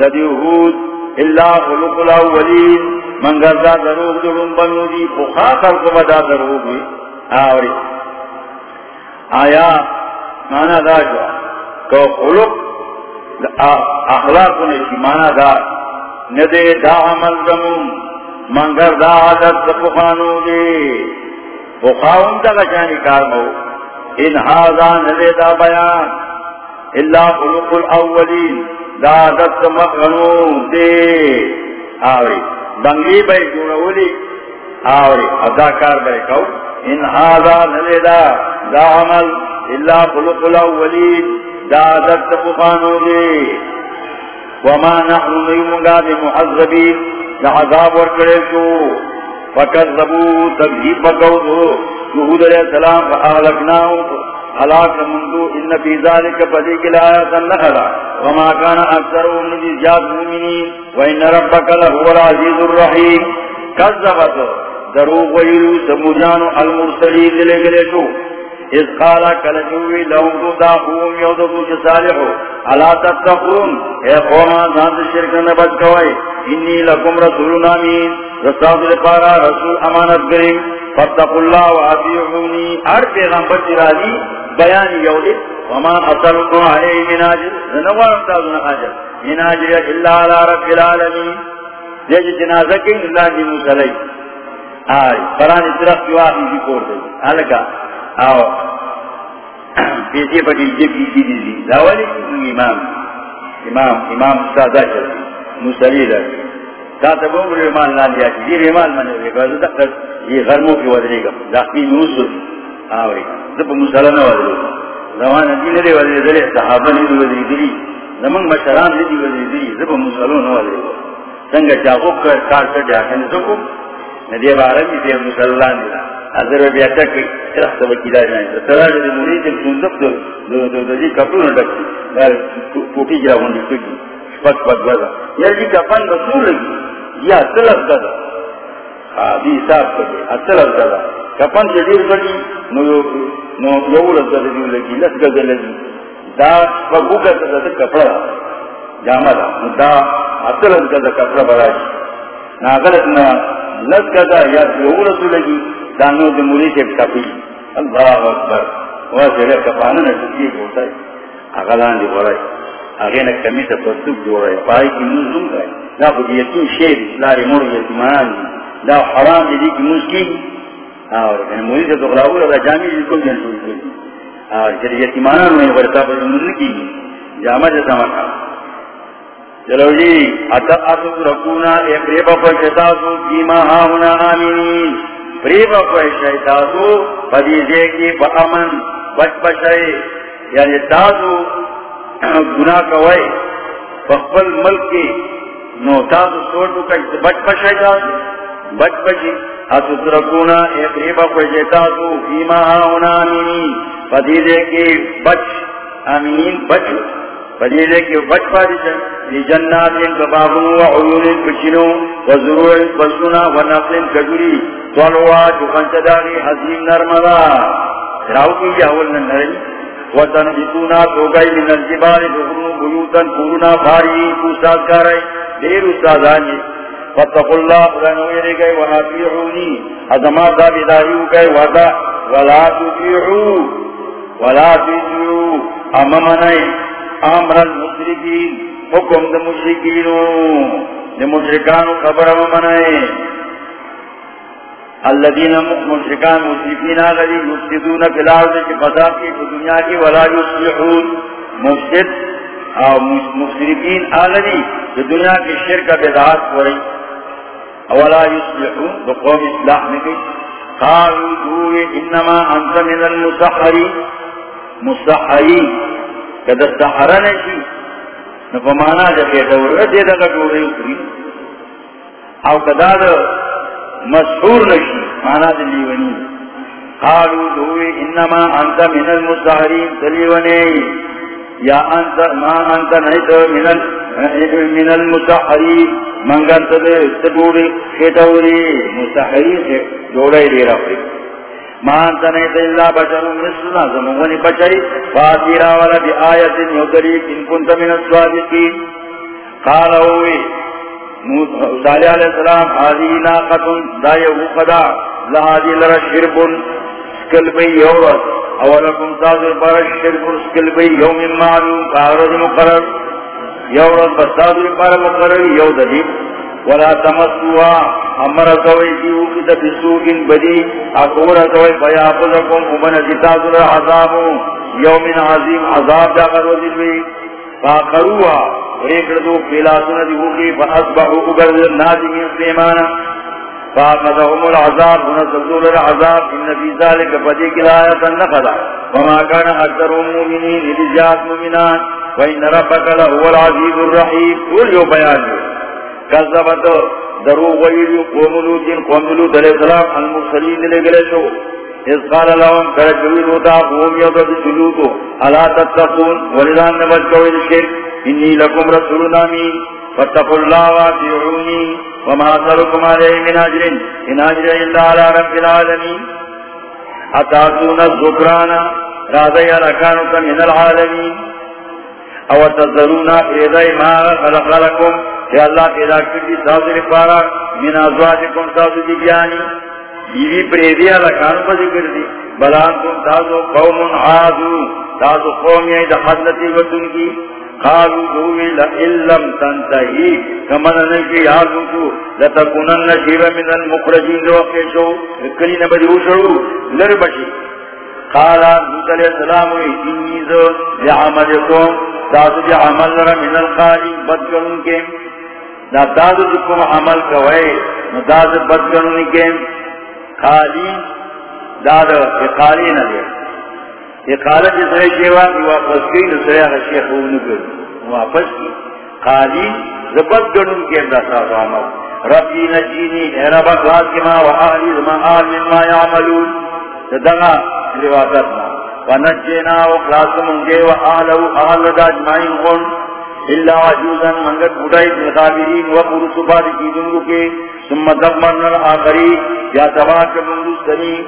دا دی حود اللہ خلق الاولین منگر دا دروغ جو بنو دی بخاطر کو بدا دروغ بھی آوری۔ آیا مانا دا جو کہ خلق اخلاق نے مانا دا ندے دا عمل زمون منگر دا عادت پخانو دے پخاون دا گشانی کارمو ان حاضا ندے دا بیان. اللہ خلق الاولین. دا عادت مخانو دے. آوری. بنگلی بھائی جونولی آوری. ادا کار بھائی کھو ان حاضا ندے دا. دا عمل. اللہ خلق الاولین. دا عادت پخانو دے. وما نحن نیمونگا دے محذبین عذاب ورکڑے شو فکذبو تکذیب بکو یہود علیہ السلام فآلکناو حلاک منذو ان فی ذالک فدیک لآیتا نخلا وما کان اکثرو من زیاد مومنین وان ربک لہو العزیز الرحیم کذبت دروغ ویلو سموجانو المرسلین للے گلے شو اس قالا کلجوی لهم دو داخوم یو دو جسالحو علا تتقون. اے قوما زاند شرک نبت کوئی انی لکم رسول امین رسول لپارا رسول امانت گریم فتق اللہ و عطیعونی ہر پیغمبر جرالی بیان یولی وما اصلکم علی من آجر. زنوارم تازن آجر. من آجر اللہ علی رب العالمین دیج جنازہ کی اللہ جی موسیلی آئی، قرآن اترق جو آخی بھی جی کور دے. حلقہ آو. پیسے پٹی جبی کی دیزی. داولی، امام. امام امام سادہ چلتی مسلی لگی تا بوم ریمان لان دیا چی ریمان منے رے بازو دا یہ غرموں کی ودرے گا داخلی نوسو آوری دب مسلا نہ ودرے زمان دی نرے ودرے دلے صحابہ نے دی زمان مشران دی ودرے دلی دب مسلو نہ ودرے سنگ چاقو کر کار کر جا سکو ندی بارمی دی مسلان دی حضر بیا تک رخت وکیلا جائیں تراج دی مرید سندق دو دو دو دو دی کپلو نڈک جا ہوندی سکی شپک پک بدا یا جی کپن رسول لگی یا اصلت دادا خادی صاحب کدے اصلت دادا کپن سے دیر بڑی نو نو یولت دیو لگی، لس گزا لگی. دا پگو کا دادا کپڑا جامع دا. دا اصلت دادا کپڑا براش ناغلت نا لس گزا یا یولت لگی دانو دے مولی سے کپی. اللہ اکبر. وہ جگہ کپانا نہ جسی ہوتا ہے. اغلان دی بولائی اگے نہ کمی سے پرتوب جو رہے پائی کی نزم گئے دا خود یتیم شیر لاری مور یتیمان دا حرام دی کی مسکی اور ان مولی سے دخلاو لگا جامی جی کل جن سوئی کلی اور جر یتیمان میں ورطا پر نزم کی جامع جیسا مکا چلو جی اتا اتو رکونا ایک ریبا پر شتاسو کیما ہاونا آمینین. پریبا پوشای تاسو پدی دیکی با امن، بچ بچائی یعنی تاسو گناہ کوئی فقبل ملک کی نو تاسو سوٹو کچھ بچ بچائی تاسو بچ بچی اتو ترکونا اے پریبا پوشای تاسو فیما آونا آمینی۔ پدی دیکی بچ، آمینین بچو پدی دیکی بچ پادی جن جنات بابو و عیون کچنو و ضرور بسنا و نقل کجوری۔ طلوا چکن چداری حضیم نرمدا۔ راو کی جاول نرمی وطن بکونا تو گئی من الجبال دخنو بیوتن کورونا بھاری پوستاد کارے دیر استادانی فتق اللہ قرآنو یرے گئے وہاں پیعونی حضمات دا بداریو گئے ودا ولا تبیعو ولا تبیعو اممنائی امر المشرکین حکم دا مشرکینو دا مشرکانو خبر اممنائی الذين مشركان مشركين غادي يفسدون في الارض في فساد في الدنيا کی ولا يصلحون. مفسد او مشركين غادي في دنیا کی شرک بدعات ورئی ولا يصلحون. بقوم اصلاح نہیں قالوا دوئے انما انت من المسحری مسحری کدر سحرہ نشی نفمانا جکے دور دے دگا دوئے اکری او کدار مسحور نشی مانا دلیونی قالوا دوئے، انما انت من المسحری دلیونی یا انت، ما انت نیت من من المسحری منگن تدے تدوڑی خیتوری مسحری سے جوڑے دے رہے ما انت نیت اللہ بشر مثلنا زمونی بچائی۔ فاتیرا والا بی آیت یودری ان کنت من السوادقین قال ہوئی صلی علیہ السلام حاضی ناقتن دائی وقدا لہذی لرا شربن سکل بی یورت اولکم تاظر پر الشرب سکل بی یوم معلوم، کارد مقرر. یورت بستاظر پر مقرر، یود دیب ولا تمسوها امر سوئی دیو کی تبسوکن بدی. اکور سوئی بیافظکم امن جتاظر عذابو. یوم عظیم، عذاب جا جاکر وزید بی فاقروها ریکردو فیلاسون دیو کی فاسبحو اگرد نادمین سلیمانا فاقدهم العذاب ونزلوا العذاب ان في ذلك فديك الآية النخلة وما كان أكثر المؤمنين لجات مؤمنان وإن ربك لهو العزيز الرحيم. قول يو بيان كذبت دروغ ويلي قوم لوت قوم لوت عليه السلام المرسلين لغلشو إذ قال لهم كرجوين وتا قوم يوضا بسلوتو ألا تتقون؟ ولدان نبجوا الشرك. إني لكم رسول نامين فاتقوا الله واتعوني وما أسألكم عليه من أجر. إن أجر إلا على رب العالمين. أتعطون الزكران راضي لكانك من العالمين. أو تذرون إذا ما خلق لكم؟ يا الله إذا كنت تاظر فارا من أزواجكم تاظر دياني بیوی پریدی لکانو پا ذکر دی۔ بلانتم تازو قوم عادو تازو قوم قومی دا حدلتی وطن کی۔ قالوا دوی لئلم تنتهی کمن نشی یادوکو لتکونن نشیب من المخرجین دو اقیشو کلی نبدی اوشرو لربشی قالا دوت علیہ السلام انیز لعملکم تاسو جی عمل را من القالی بدگرن کے۔ نا تاسو جی کم عمل کوئے۔ نا تاسو بدگرن کے۔ قالی داد اقالی ندیر یہ قال جس نے شیوا کی واپس کی نسرے غشی خون کو واپس کی قالی زبد گنن کے اندر صاحب ربی نجینی اے رب خلاص کے ما واہلی ما آل مما یعملون تدغا روایت ما. ونجینا وخلاص من گے واہلو اہل دا اجمعین قل الا عجوزا منگت بڑائی بالغابرین وقر صفات کی دنگو کے، ثم دمرنا الاخری یا تباک منگو سنیم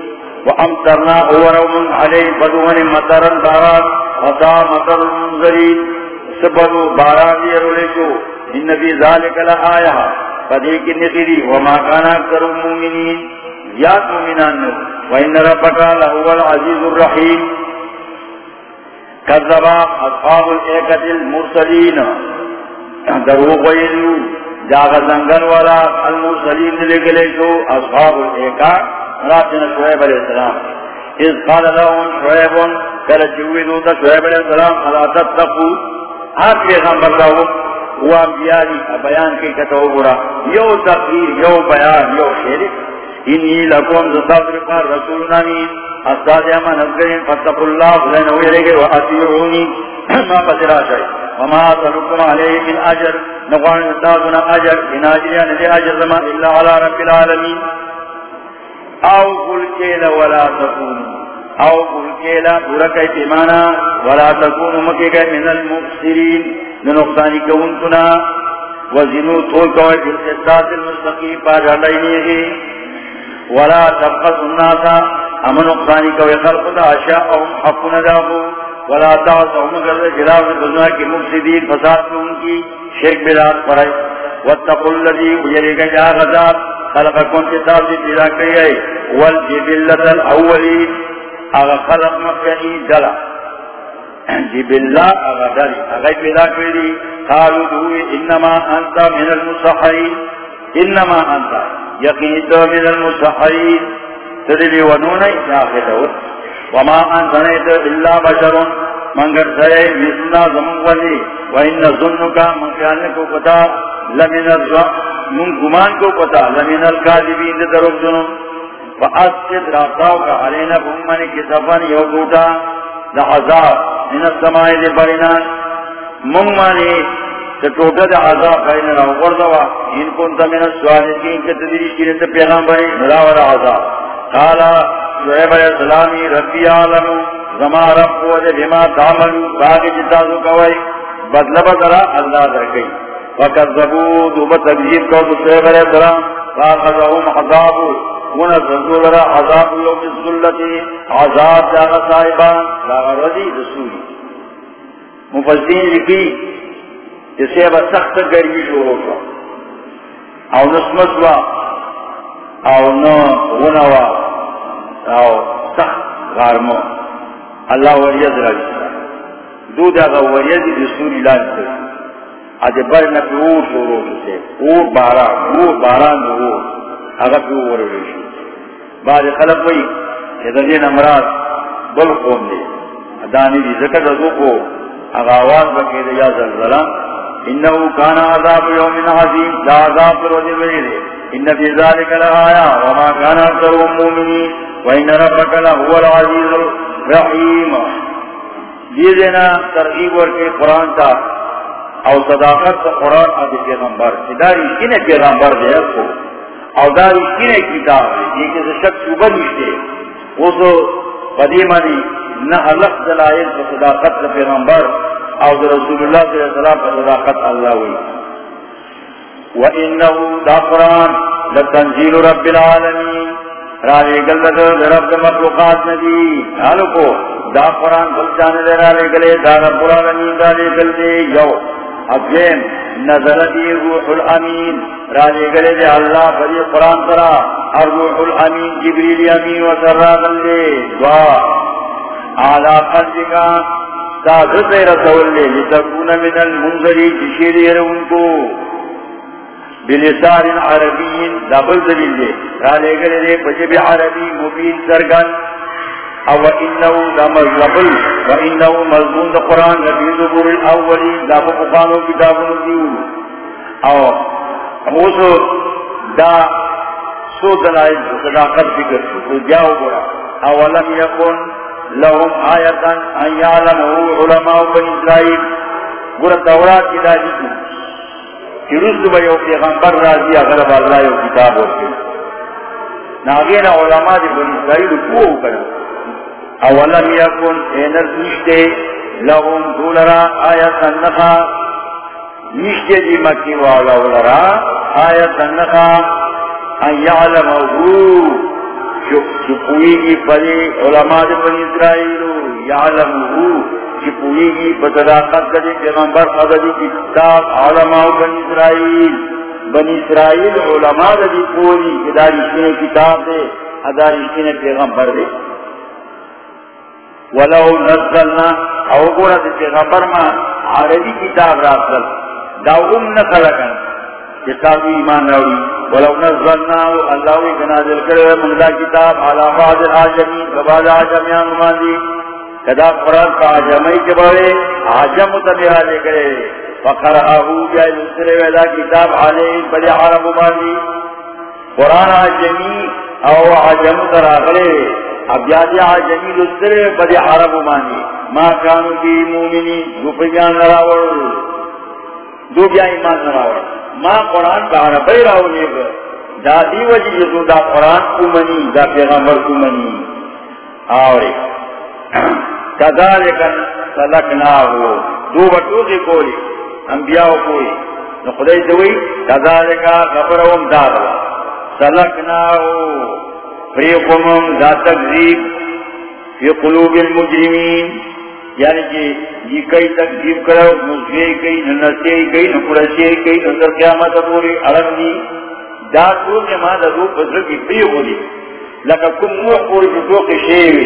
وامترنا اوروم علی بدون مطرن باران وطا مطر منظرین سبنو باران دیرولشو ان فی ذالک لآیا فدیک نقیدی وما کانا اکثر المومنین زیاد مومنان نو وإن ربك لهو العزيز الرحيم كذب أصحاب الإيكة المرسلين. دروغ ويلو جاغ زنگل ولا المرسلين لگلشو أصحاب الإيكة راتنا شعيب عليه السلام. إذ قال لهم شعيب قال جوذوا شعيب عليه السلام، ألا تتقوا؟ آت پیغمبر لهم هو انبیاء بیان کی کتو برا یو تقریر یو بیان، یو شیر انی لکم زتاظر قار رسول نامی استاد امان ازگرین فتق اللہ خلین ہوئے و اتیعونی ما پسرا شای وما صلوکم علیہ من اجر نقوان استادنا اجر ان اجریان دی اجر زمان اللہ علی رب العالمین او قل کیلا ولا تکون او قل کیلا برکی پیمانا ولا تکون مکیگا من المفسرین ننقصانی کونتنا وزنو طول کوئی بالقصاص المستقیم پاج علینیگی ولا تبقص الناسا امن نقصانی کوئی خلق دا اشاءهم حقنا داغو ولا تعصهم گرد جلاو دنیا کی مفسدین، فساد میں ان کی شرک بلاد پرائی واتقوا الذي ويريك يا غزاب خلق کون کے تاب جی پیدا کری ہے والجبلت الاولین اغا خلق مکنی دلا جبلہ اغا دلی اغا پیدا کری قالو دوئی انما انتا من المصحرین انما انتا. یقین من المصحرین تدلی ونونی شاخدو وما انتا نیت الا بشرون منگر سرے مثلنا زمن ولی وإن ظنکا من خیالنے کو پتا. لمن الزوان من گمان کو پتا. لمن القاذبین دے جنو. فاسقط راستاو کا علینا بھومانی کی سفن یو ٹوٹا دا من السمائی دے برینا ممانی ٹوٹا دا عذاب برینا را وردوا ان کنتا من السوالکین کے تدریش کی نتا پیغام بری ملاور عذاب۔ قالا شعیب علیہ السلامی ربی عالم زما رب قوت بما تعمل باقی جتازو کوئی بدل بدرا اللہ در گئی فکذبو دو بتکذیب کو تو شعیب علیہ السلام فاقضہم عذابو ونزلو لرا عذاب یوم الظلتی عذاب جاغ صاحبان لاغ رضی رسولی۔ مفزین لکی جسے با سخت گرمی شروع کا او نسمت وا او نو غنوا او سخت غارمو اللہ ورید رجتا دو داغ وریدی رسولی لانتا آج بر نکی او شروع سے او باران او باران او اگر پی او ورشو بعد خلق وئی دین امراض بل قوم دے دانی دی ذکر رضو کو اگا آواز بکی دے یا زلزلہ انہو کانا عذاب یوم عظیم لا عذاب پر وجہ بری دے ان فی ذالک لآیا وما کانا اکثر مومنین وان ربک لہو العزیز الرحیم یہ دینا ترغیب ورکے قرآن تا او صداقت تا قرآن آدھے پیغمبر. داری کنے پیغمبر دے اس کو او داری کنے کتاب ہے یہ کسی شک شبہ نشتے. وہ تو قدیمانی نہ اللہ دلائل پر صداقت پیغمبر. او رسول اللہ صلی اللہ علیہ وسلم صداقت اللہ ہوئی وَإِنَّهُ دا قرآن لتنزیل رب العالمین. رالے گلد رب مخلوقات ندی حالو کو دا قرآن بلچانے دے رالے گلے دا رب العالمین رالے گلدے یو اگین نظرتی روح الامین. راجے گلے دے اللہ بری قرآن کرا اور روح الامین جبریل امین و سرہ گلے دعا. اعلیٰ قلب رسول لے لتکون من المنظری ان کو بلسان عربی دبل دلیل دے گلے دے عربی مبین سرگن. او انہو دا مذلبل و انہو مضمون دا قرآن نبی زبور الاولی دا فقانو او موسو دا سو دلائل صداقت فکر برا اولم یکن لهم آیتا ان یعلمو علماء بن اسرائیل برا دورات کی دا جیتو کہ رسل با یو پیغمبر راضی اغرب اللہ یو کتاب ہوتے ناغین علماء دی بن اسرائیل کو کرو اولم یکن اینر نشتے لهم دولرا آیت النخا. نشتے دی مکی والا ولرا آیت النخا. ان یعلمہو چپوئی پدی علماء دی بن اسرائیلو یعلمہو چپوئی گی بصداقت کدی پیغمبر قدی کتاب علماء بن اسرائیل بن اسرائیل علماء دی پوری اداری کتاب دے، اداری پیغمبر دے۔ ولو نزلنا، او گورا دی پیغمبر ما عربی کتاب راسل دا داوم نقلقن کتابی ایمان روی ولو نزلنا اللہ وی کنازل کرے من دا کتاب علا بعض العجمی فبعض عجمیان ماندی۔ کدا قرآن کا عجمی کے بارے عجم تبیہ لے کرے۔ فقرآہو جائے دوسرے ویدہ کتاب علی بڑی عرب ماندی۔ قرآن عجمی او عجم تراغلے۔ اب یادی آجمی لسرے بدی عرب مانی ما کانو کی مومنی دو پیان نراور دو بیا ایمان نراور ما قرآن کا عربی راونے گا دا دی وجی جسو دا قرآن کو منی، دا پیغمبر کو منی. آوری. کذالکن سلکناہو. دو بٹو کی کولی. انبیاء کولی. نخدای دوئی کذالکا خبرهم داروا. سلکناہو. فریقمم دا تقذیب فی قلوب المجرمین. یعنی کہ یہ کئی تقذیب کرو مجھے کئی ننسی کئی نقرسی کئی نظر قیامت پوری عرب دی، دا تو کے ماں دا دو بزر کی فریق دی لکا کم موح پوری فتوق شیوی۔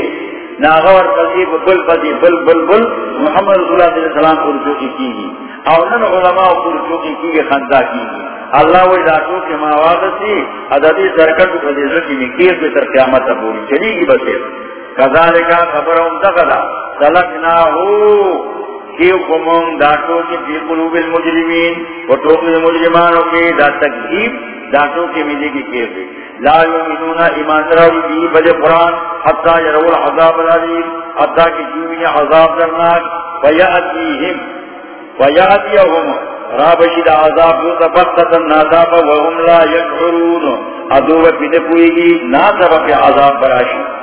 ناغور تقذیب بل بدی بل بل بل محمد رسول اللہ علیہ السلام پوری فتوقی کی گی۔ اور نن علماء پوری فتوقی کی گی خندہ کی گی۔ اللہ وی داتو کے مواقع سی عددی سرکت کو دیزو کی نکیر پہ تر قیامت پوری چلی گی جی بسیر کذالکا خبرهم دخلا سلکنا ہو کی قمون داتو کی فی قلوب المجرمین، و توقی المجرمانوں کی دا تکذیب داتو کی ملی کی کیر لا یومنون ایمان راوی بھی بجے قرآن، حتی یرو العذاب العلیم، حتی کی جومی عذاب درناک فیعتیہم فیعتیہم رابشد عذاب جو تبقتا نازاب وهم لا یکعرون ادوب پی نپوئی گی نازاب پی عذاب براشی۔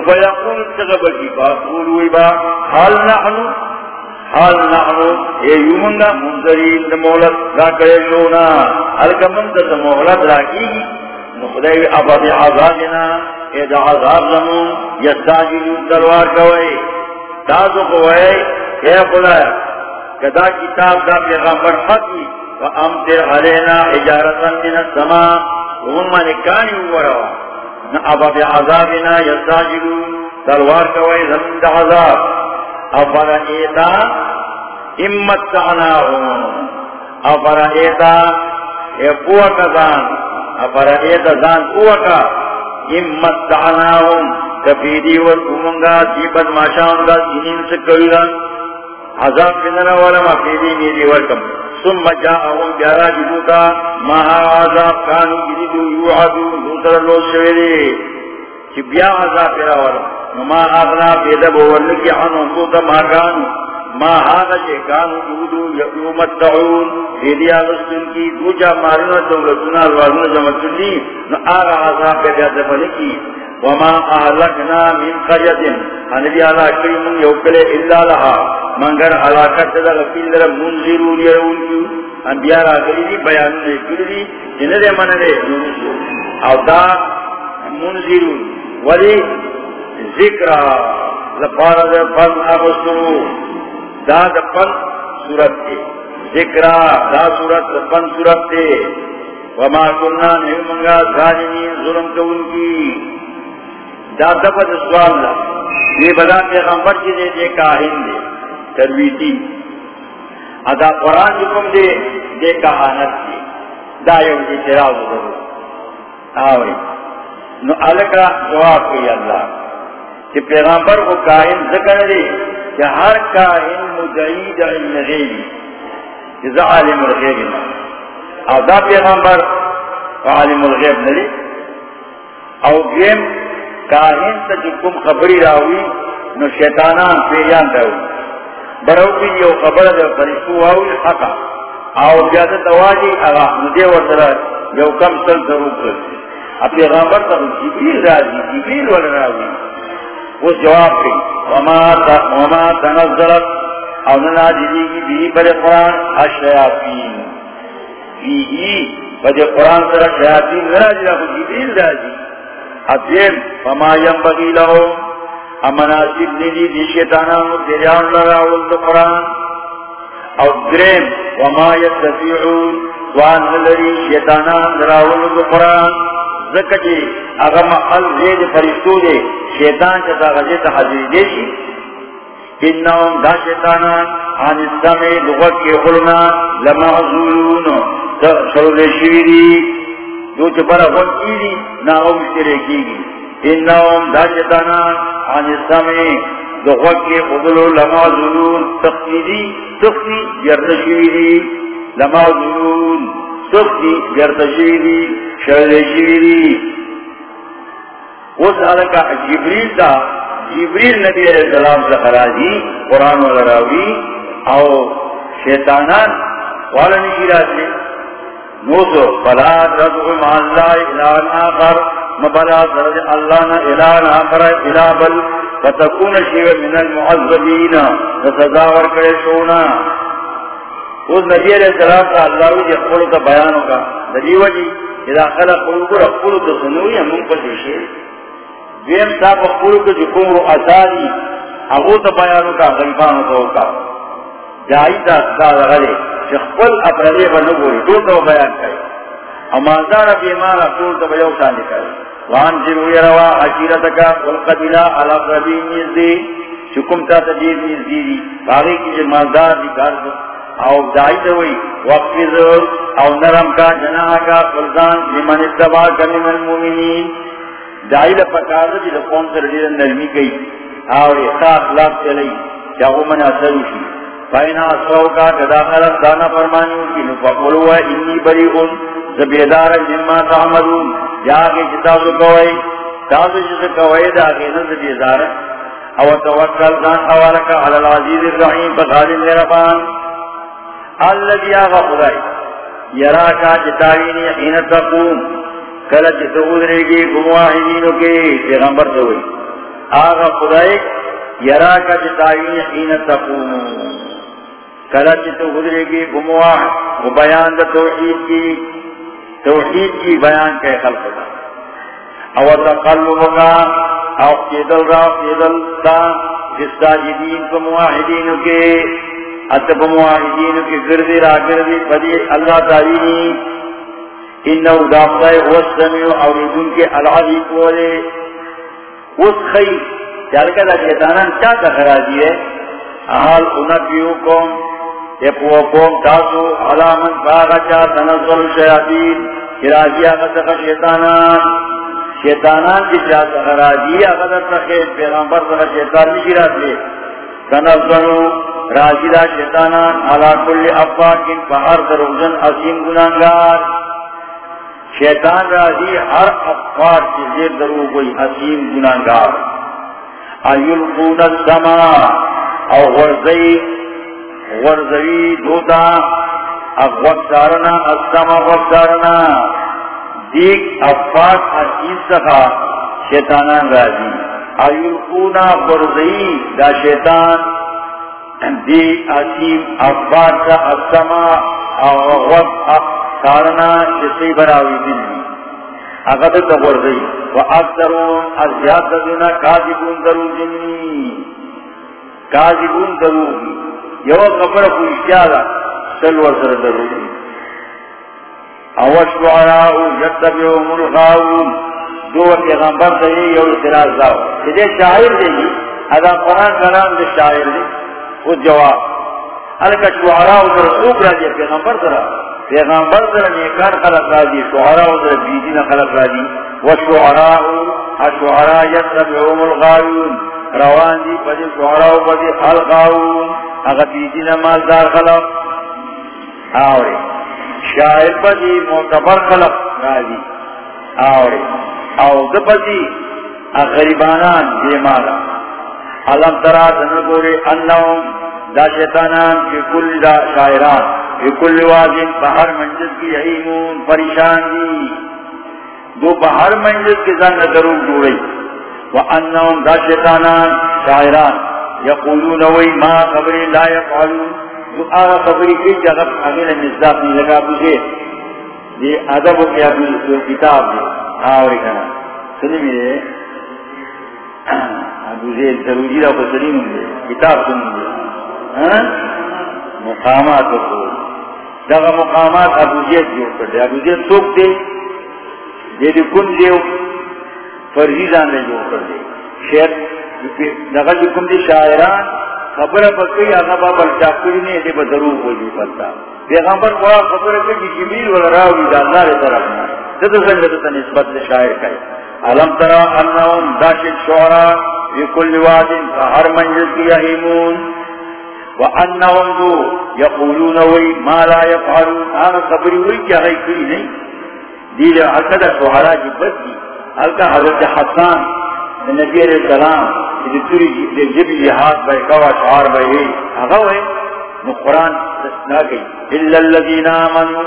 فیقول تغبکی فاقولوی با، حال نحنو حال نحنو، اے یومنگا منظرین دا را کرے شونا حلکا منتا دا مولت را کی نو خدای ابا بی عذابنا، اے دا عذاب زمون یستاجی یستاجلو دلوار کوئے تازو کوئے، اے خدای کدا کتاب دا پیغمبر حقی و علینا حجارتا من السماء وهم ملکانی وروا ابا بی عذابنا یستاجلو تلوار کوئی زمین دا عذاب. افر ایتا امت تعناهم افر ایتا اے پوکا زان. افر ایتا زان پوکا. امت تعناهم تفیدی ورکومنگا جیبت ماشاونگا سنین سکویگا عذاب کننا ولما فیدی میری ورکم ثم جاءهم بیارا جدوتا مہا عذاب کانو جدیدو یوعدو دوسر لو شویدی چی بیا عذاب پیرا ورم نما آغنا پیدا بورنکی عنو دوتا ما کانو۔ ما آغا چی کانو جدو یقومت دعون فیدی آغستن کی دو جا مارنا دولتنا الوازن جمتنی نو آغا عذاب پیدا دفنکی وما اهلكنا من قريه ان دي على كريم يوكل الا لها مگر علاقت دا غفل در منذرون يرون کی انبیاء را کری دی بیان نے کری دی جن دے من دے او دا منذرون ولی ذکر لپار دے فن اغسطو دا دا فن صورت دے ذکر دا صورت فن صورت دے وما کننا نہیں منگا ظالمین ظلم کو ان کی دا دفت سوال دا یہ بدا پیغمبر کی دے دے کاہن دے، ترویتی. ادا قرآن جکم دے دے کہانت دے. دا یو دے تراؤ دے. آوری نو علکا جواب کی اللہ. کہ پیغمبر کو کاہن ذکر دے کہ ہر کاہن مدعید علم غیبی کہ زا عالم الغیب او دا پیغمبر عالم الغیب ندی او گیم کاہن تا جکم خبری راوی، نو شیطانان پیریان راوی برو کی یو خبر دا فرشتو آوی حقا او بیادت دواجی اگا ندے ورطرہ یو کم سل ضرور کرتے اب پیغامبر تا جبریل راضی جبریل والا راوی. وہ جواب کی وما تا، وما تنظرت او نناجلی کی بھی بڑے قرآن الشیاطین. فیہی بڑے قرآن سر شیاطین نناجلی کو جبریل راضی اتیم فما ينبغي لهم. امناسب ندی دی شیطانانو دیریان لراول دو قرآن. او درم وما يتفعون وان لری شیطانان لراول دو قرآن. ذکر اغا محل زید فرشتو دے، شیطان چتا غزیت حضر دیشی انہم دا شیطانان عن السمع لغت کے خلنا لما لمعزولون شرول شویری جو چپرا خود کی دی نا او مشترے کی گی انہم دا شیطانان عن السمع۔ لغت کے خلو لمعزولون تقیدی تقی یرتشویری لمعزولون تقی یرتشویری شرول شویری اس حلقہ جبریل تا، جبریل نبی علیہ السلام سے خراجی، قرآن والا راوی، او شیطانان، والا نشیرات لے نوزو. فلا تدعو مع اللہ الان آخر. مبلا سرد اللہ نا الان آخر الہ بل فتکون شیو من المعذبین. سزا ورکڑے شونا. اس نبی علیہ السلام کا اللہ وی جی اقبلو کا بیانو کا نبی وجی اذا خلق قلوب اقبلو کا سنوی ہم ان پر شیر دیم صاحب اقبلو کا جو کمرو اثاری اگو تا بیانو کا غیبانو کا ہوکا جائی تا استاد غلے شخبل اپرادے با نگوری دو تا بیان کرے امازار بیمارا دول تا بیو شاندی کرے وان جی زیرو یروا عشیرتکا والقبیلہ علا قربین نیزدی شکم تا تجیر نیزدی دی. باغی کی جمالدار دی کار او دائی دوئی وقفز او نرم کا جناح کا فلزان لمن اتبا کا من المومنین. دائی لپکار دی لقوم سر دیر نرمی گئی او اخلاق اخلاق چلی چاہو من اثر شی فائنا اثرو کا کدا خلق دانا فرمانیو کی نفقلو ہے انی بری ان زبیدار جنما تعملون یا آگے جتازو کوئی تازو جسے کوئی دا آگے نا نزبیدار او توکل دان اوالکا علی العزیز الرحیم بغالب نربان الذي آغا خدای یرا کا جتاوینی حین تقوم کل کلچ تغدرے گی گمواحدینو کے پیغمبر تو ہوئی آغا خدای یرا کا جتاوینی حین تقوم کلچ تغدرے گی گمواح و بیان دا توحید کی توحید کی بیان کے خلق دا۔ او تقلبکا او قیدل را قیدل تا، جس تاجدین کو مواحدینو کے اتب معاہدین کی گردی را گردی، پدی اللہ تعالی انہو دافتائی وستمیو اوریدون کے العادی کولے۔ اس خی چالکہ دا شیطانان چاہتا خراجی ہے؟ احال انبیو کم اپو قوم تاسو علامن باغا شیاطین شیطانان شیطانان کی تخیر پیغمبر شیطان نہیں لے راجی دا شیطانان علا کل فہر دروزن عظیم گنانگار شیطان راجی ہر افاق کی زیر درو کوئی عظیم گنانگار ایلقون السماء او غرزی غرزی دوتا اب وقتارنا السماء وقتارنا دیکھ افاق عظیم سخا شیطانان راجی ایلقون غرزی دا شیطان. دی عظیم اخبار کا اسما اور کارنا جسی براوی دن اگر تو بول گئی وہ اکثرون ازیاد دینا کاذبون درو جنی کاذبون درو یو کپڑا کو اشیاء سلور سر درو اوش شعراء یتبعهم الغاوون. دو پیغمبر سے یو اعتراض داو یہ شاعر دے گی اگر قرآن کلام دے شاعر دے وہ جواب ہلکا شعرا ادھر خوب راجی پیغمبر ذرا پیغمبر ذرا نیکان خلق راجی شعرا ادھر بیدین خلق راجی و شعرا شعرا یتبعهم الغاوون. روان دی پدی شعرا پدی الغاوون اگر بیدین مالدار خلق. آوری. شاعر پدی معتبر خلق راجی آوری. او دپدی غریبانان بیمالا علم ترا دنگوری انہم دا شیطانان کی کل دا شاعران. کی کل واضح بہر منجد کی یعیمون پریشان دی دو بہر منجد کی زنگ دروگ جوڑی و دا شیطانان شاعران. یقولون وی ما خبری لا یفعلون دو آغا خبری کی جغب امیل مزداد نہیں لگا بجے دی عدب و کیا کتاب دی آوری کنا سنی میرے ابو زید ضروری را بسرین دے کتاب سن دے ہاں؟ مقامات کو دغا مقامات ابو زید جو کر دے. ابو زید سوک دے دے دے کن دے فرزیزان دے جو کر دے۔ شیر دغا جو کن دے شاعران خبر پکی آگا بابا چاکری نے دے بدرو کوئی بھی پتا پیغمبر قرآن خبر پکی جمیل والا راوی دا اللہ رہ طرفنا دے سنگتا نسبت دے شاعر کئی علم ترى انهم داشت الشعراء في كل واد فهر من يزكي يهيمون وانهم دو يقولون وي ما لا يفعلون هذا خبري وي كيا غي كري نہیں۔ دي لے حقد شعراء کی جی بد دی حضرت حسان نبی علیہ السلام، کہ توری جی- جب جہاد بھائی کوا شعار بھائی اگا ہوئے نو قرآن تسنا گئی۔ الا الذين امنوا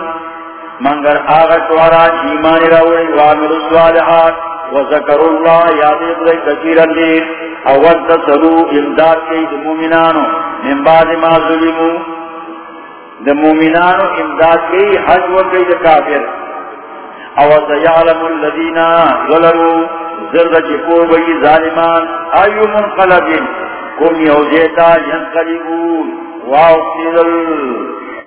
مگر آغا شعراء ایمان راوڑی وعملوا الصالحات وذکر اللہ یاد ابرائی کثیر اللیر اول تصلو امداد کی دی مومنانو من بعد ما ظلمو دی مومنانو امداد کی حج وکی دی کافر او سيعلم الذين ظلموا، زرد چپو بئی ظالمان، ایو منقلب کم یوزیتا ینقلبون واو سیدل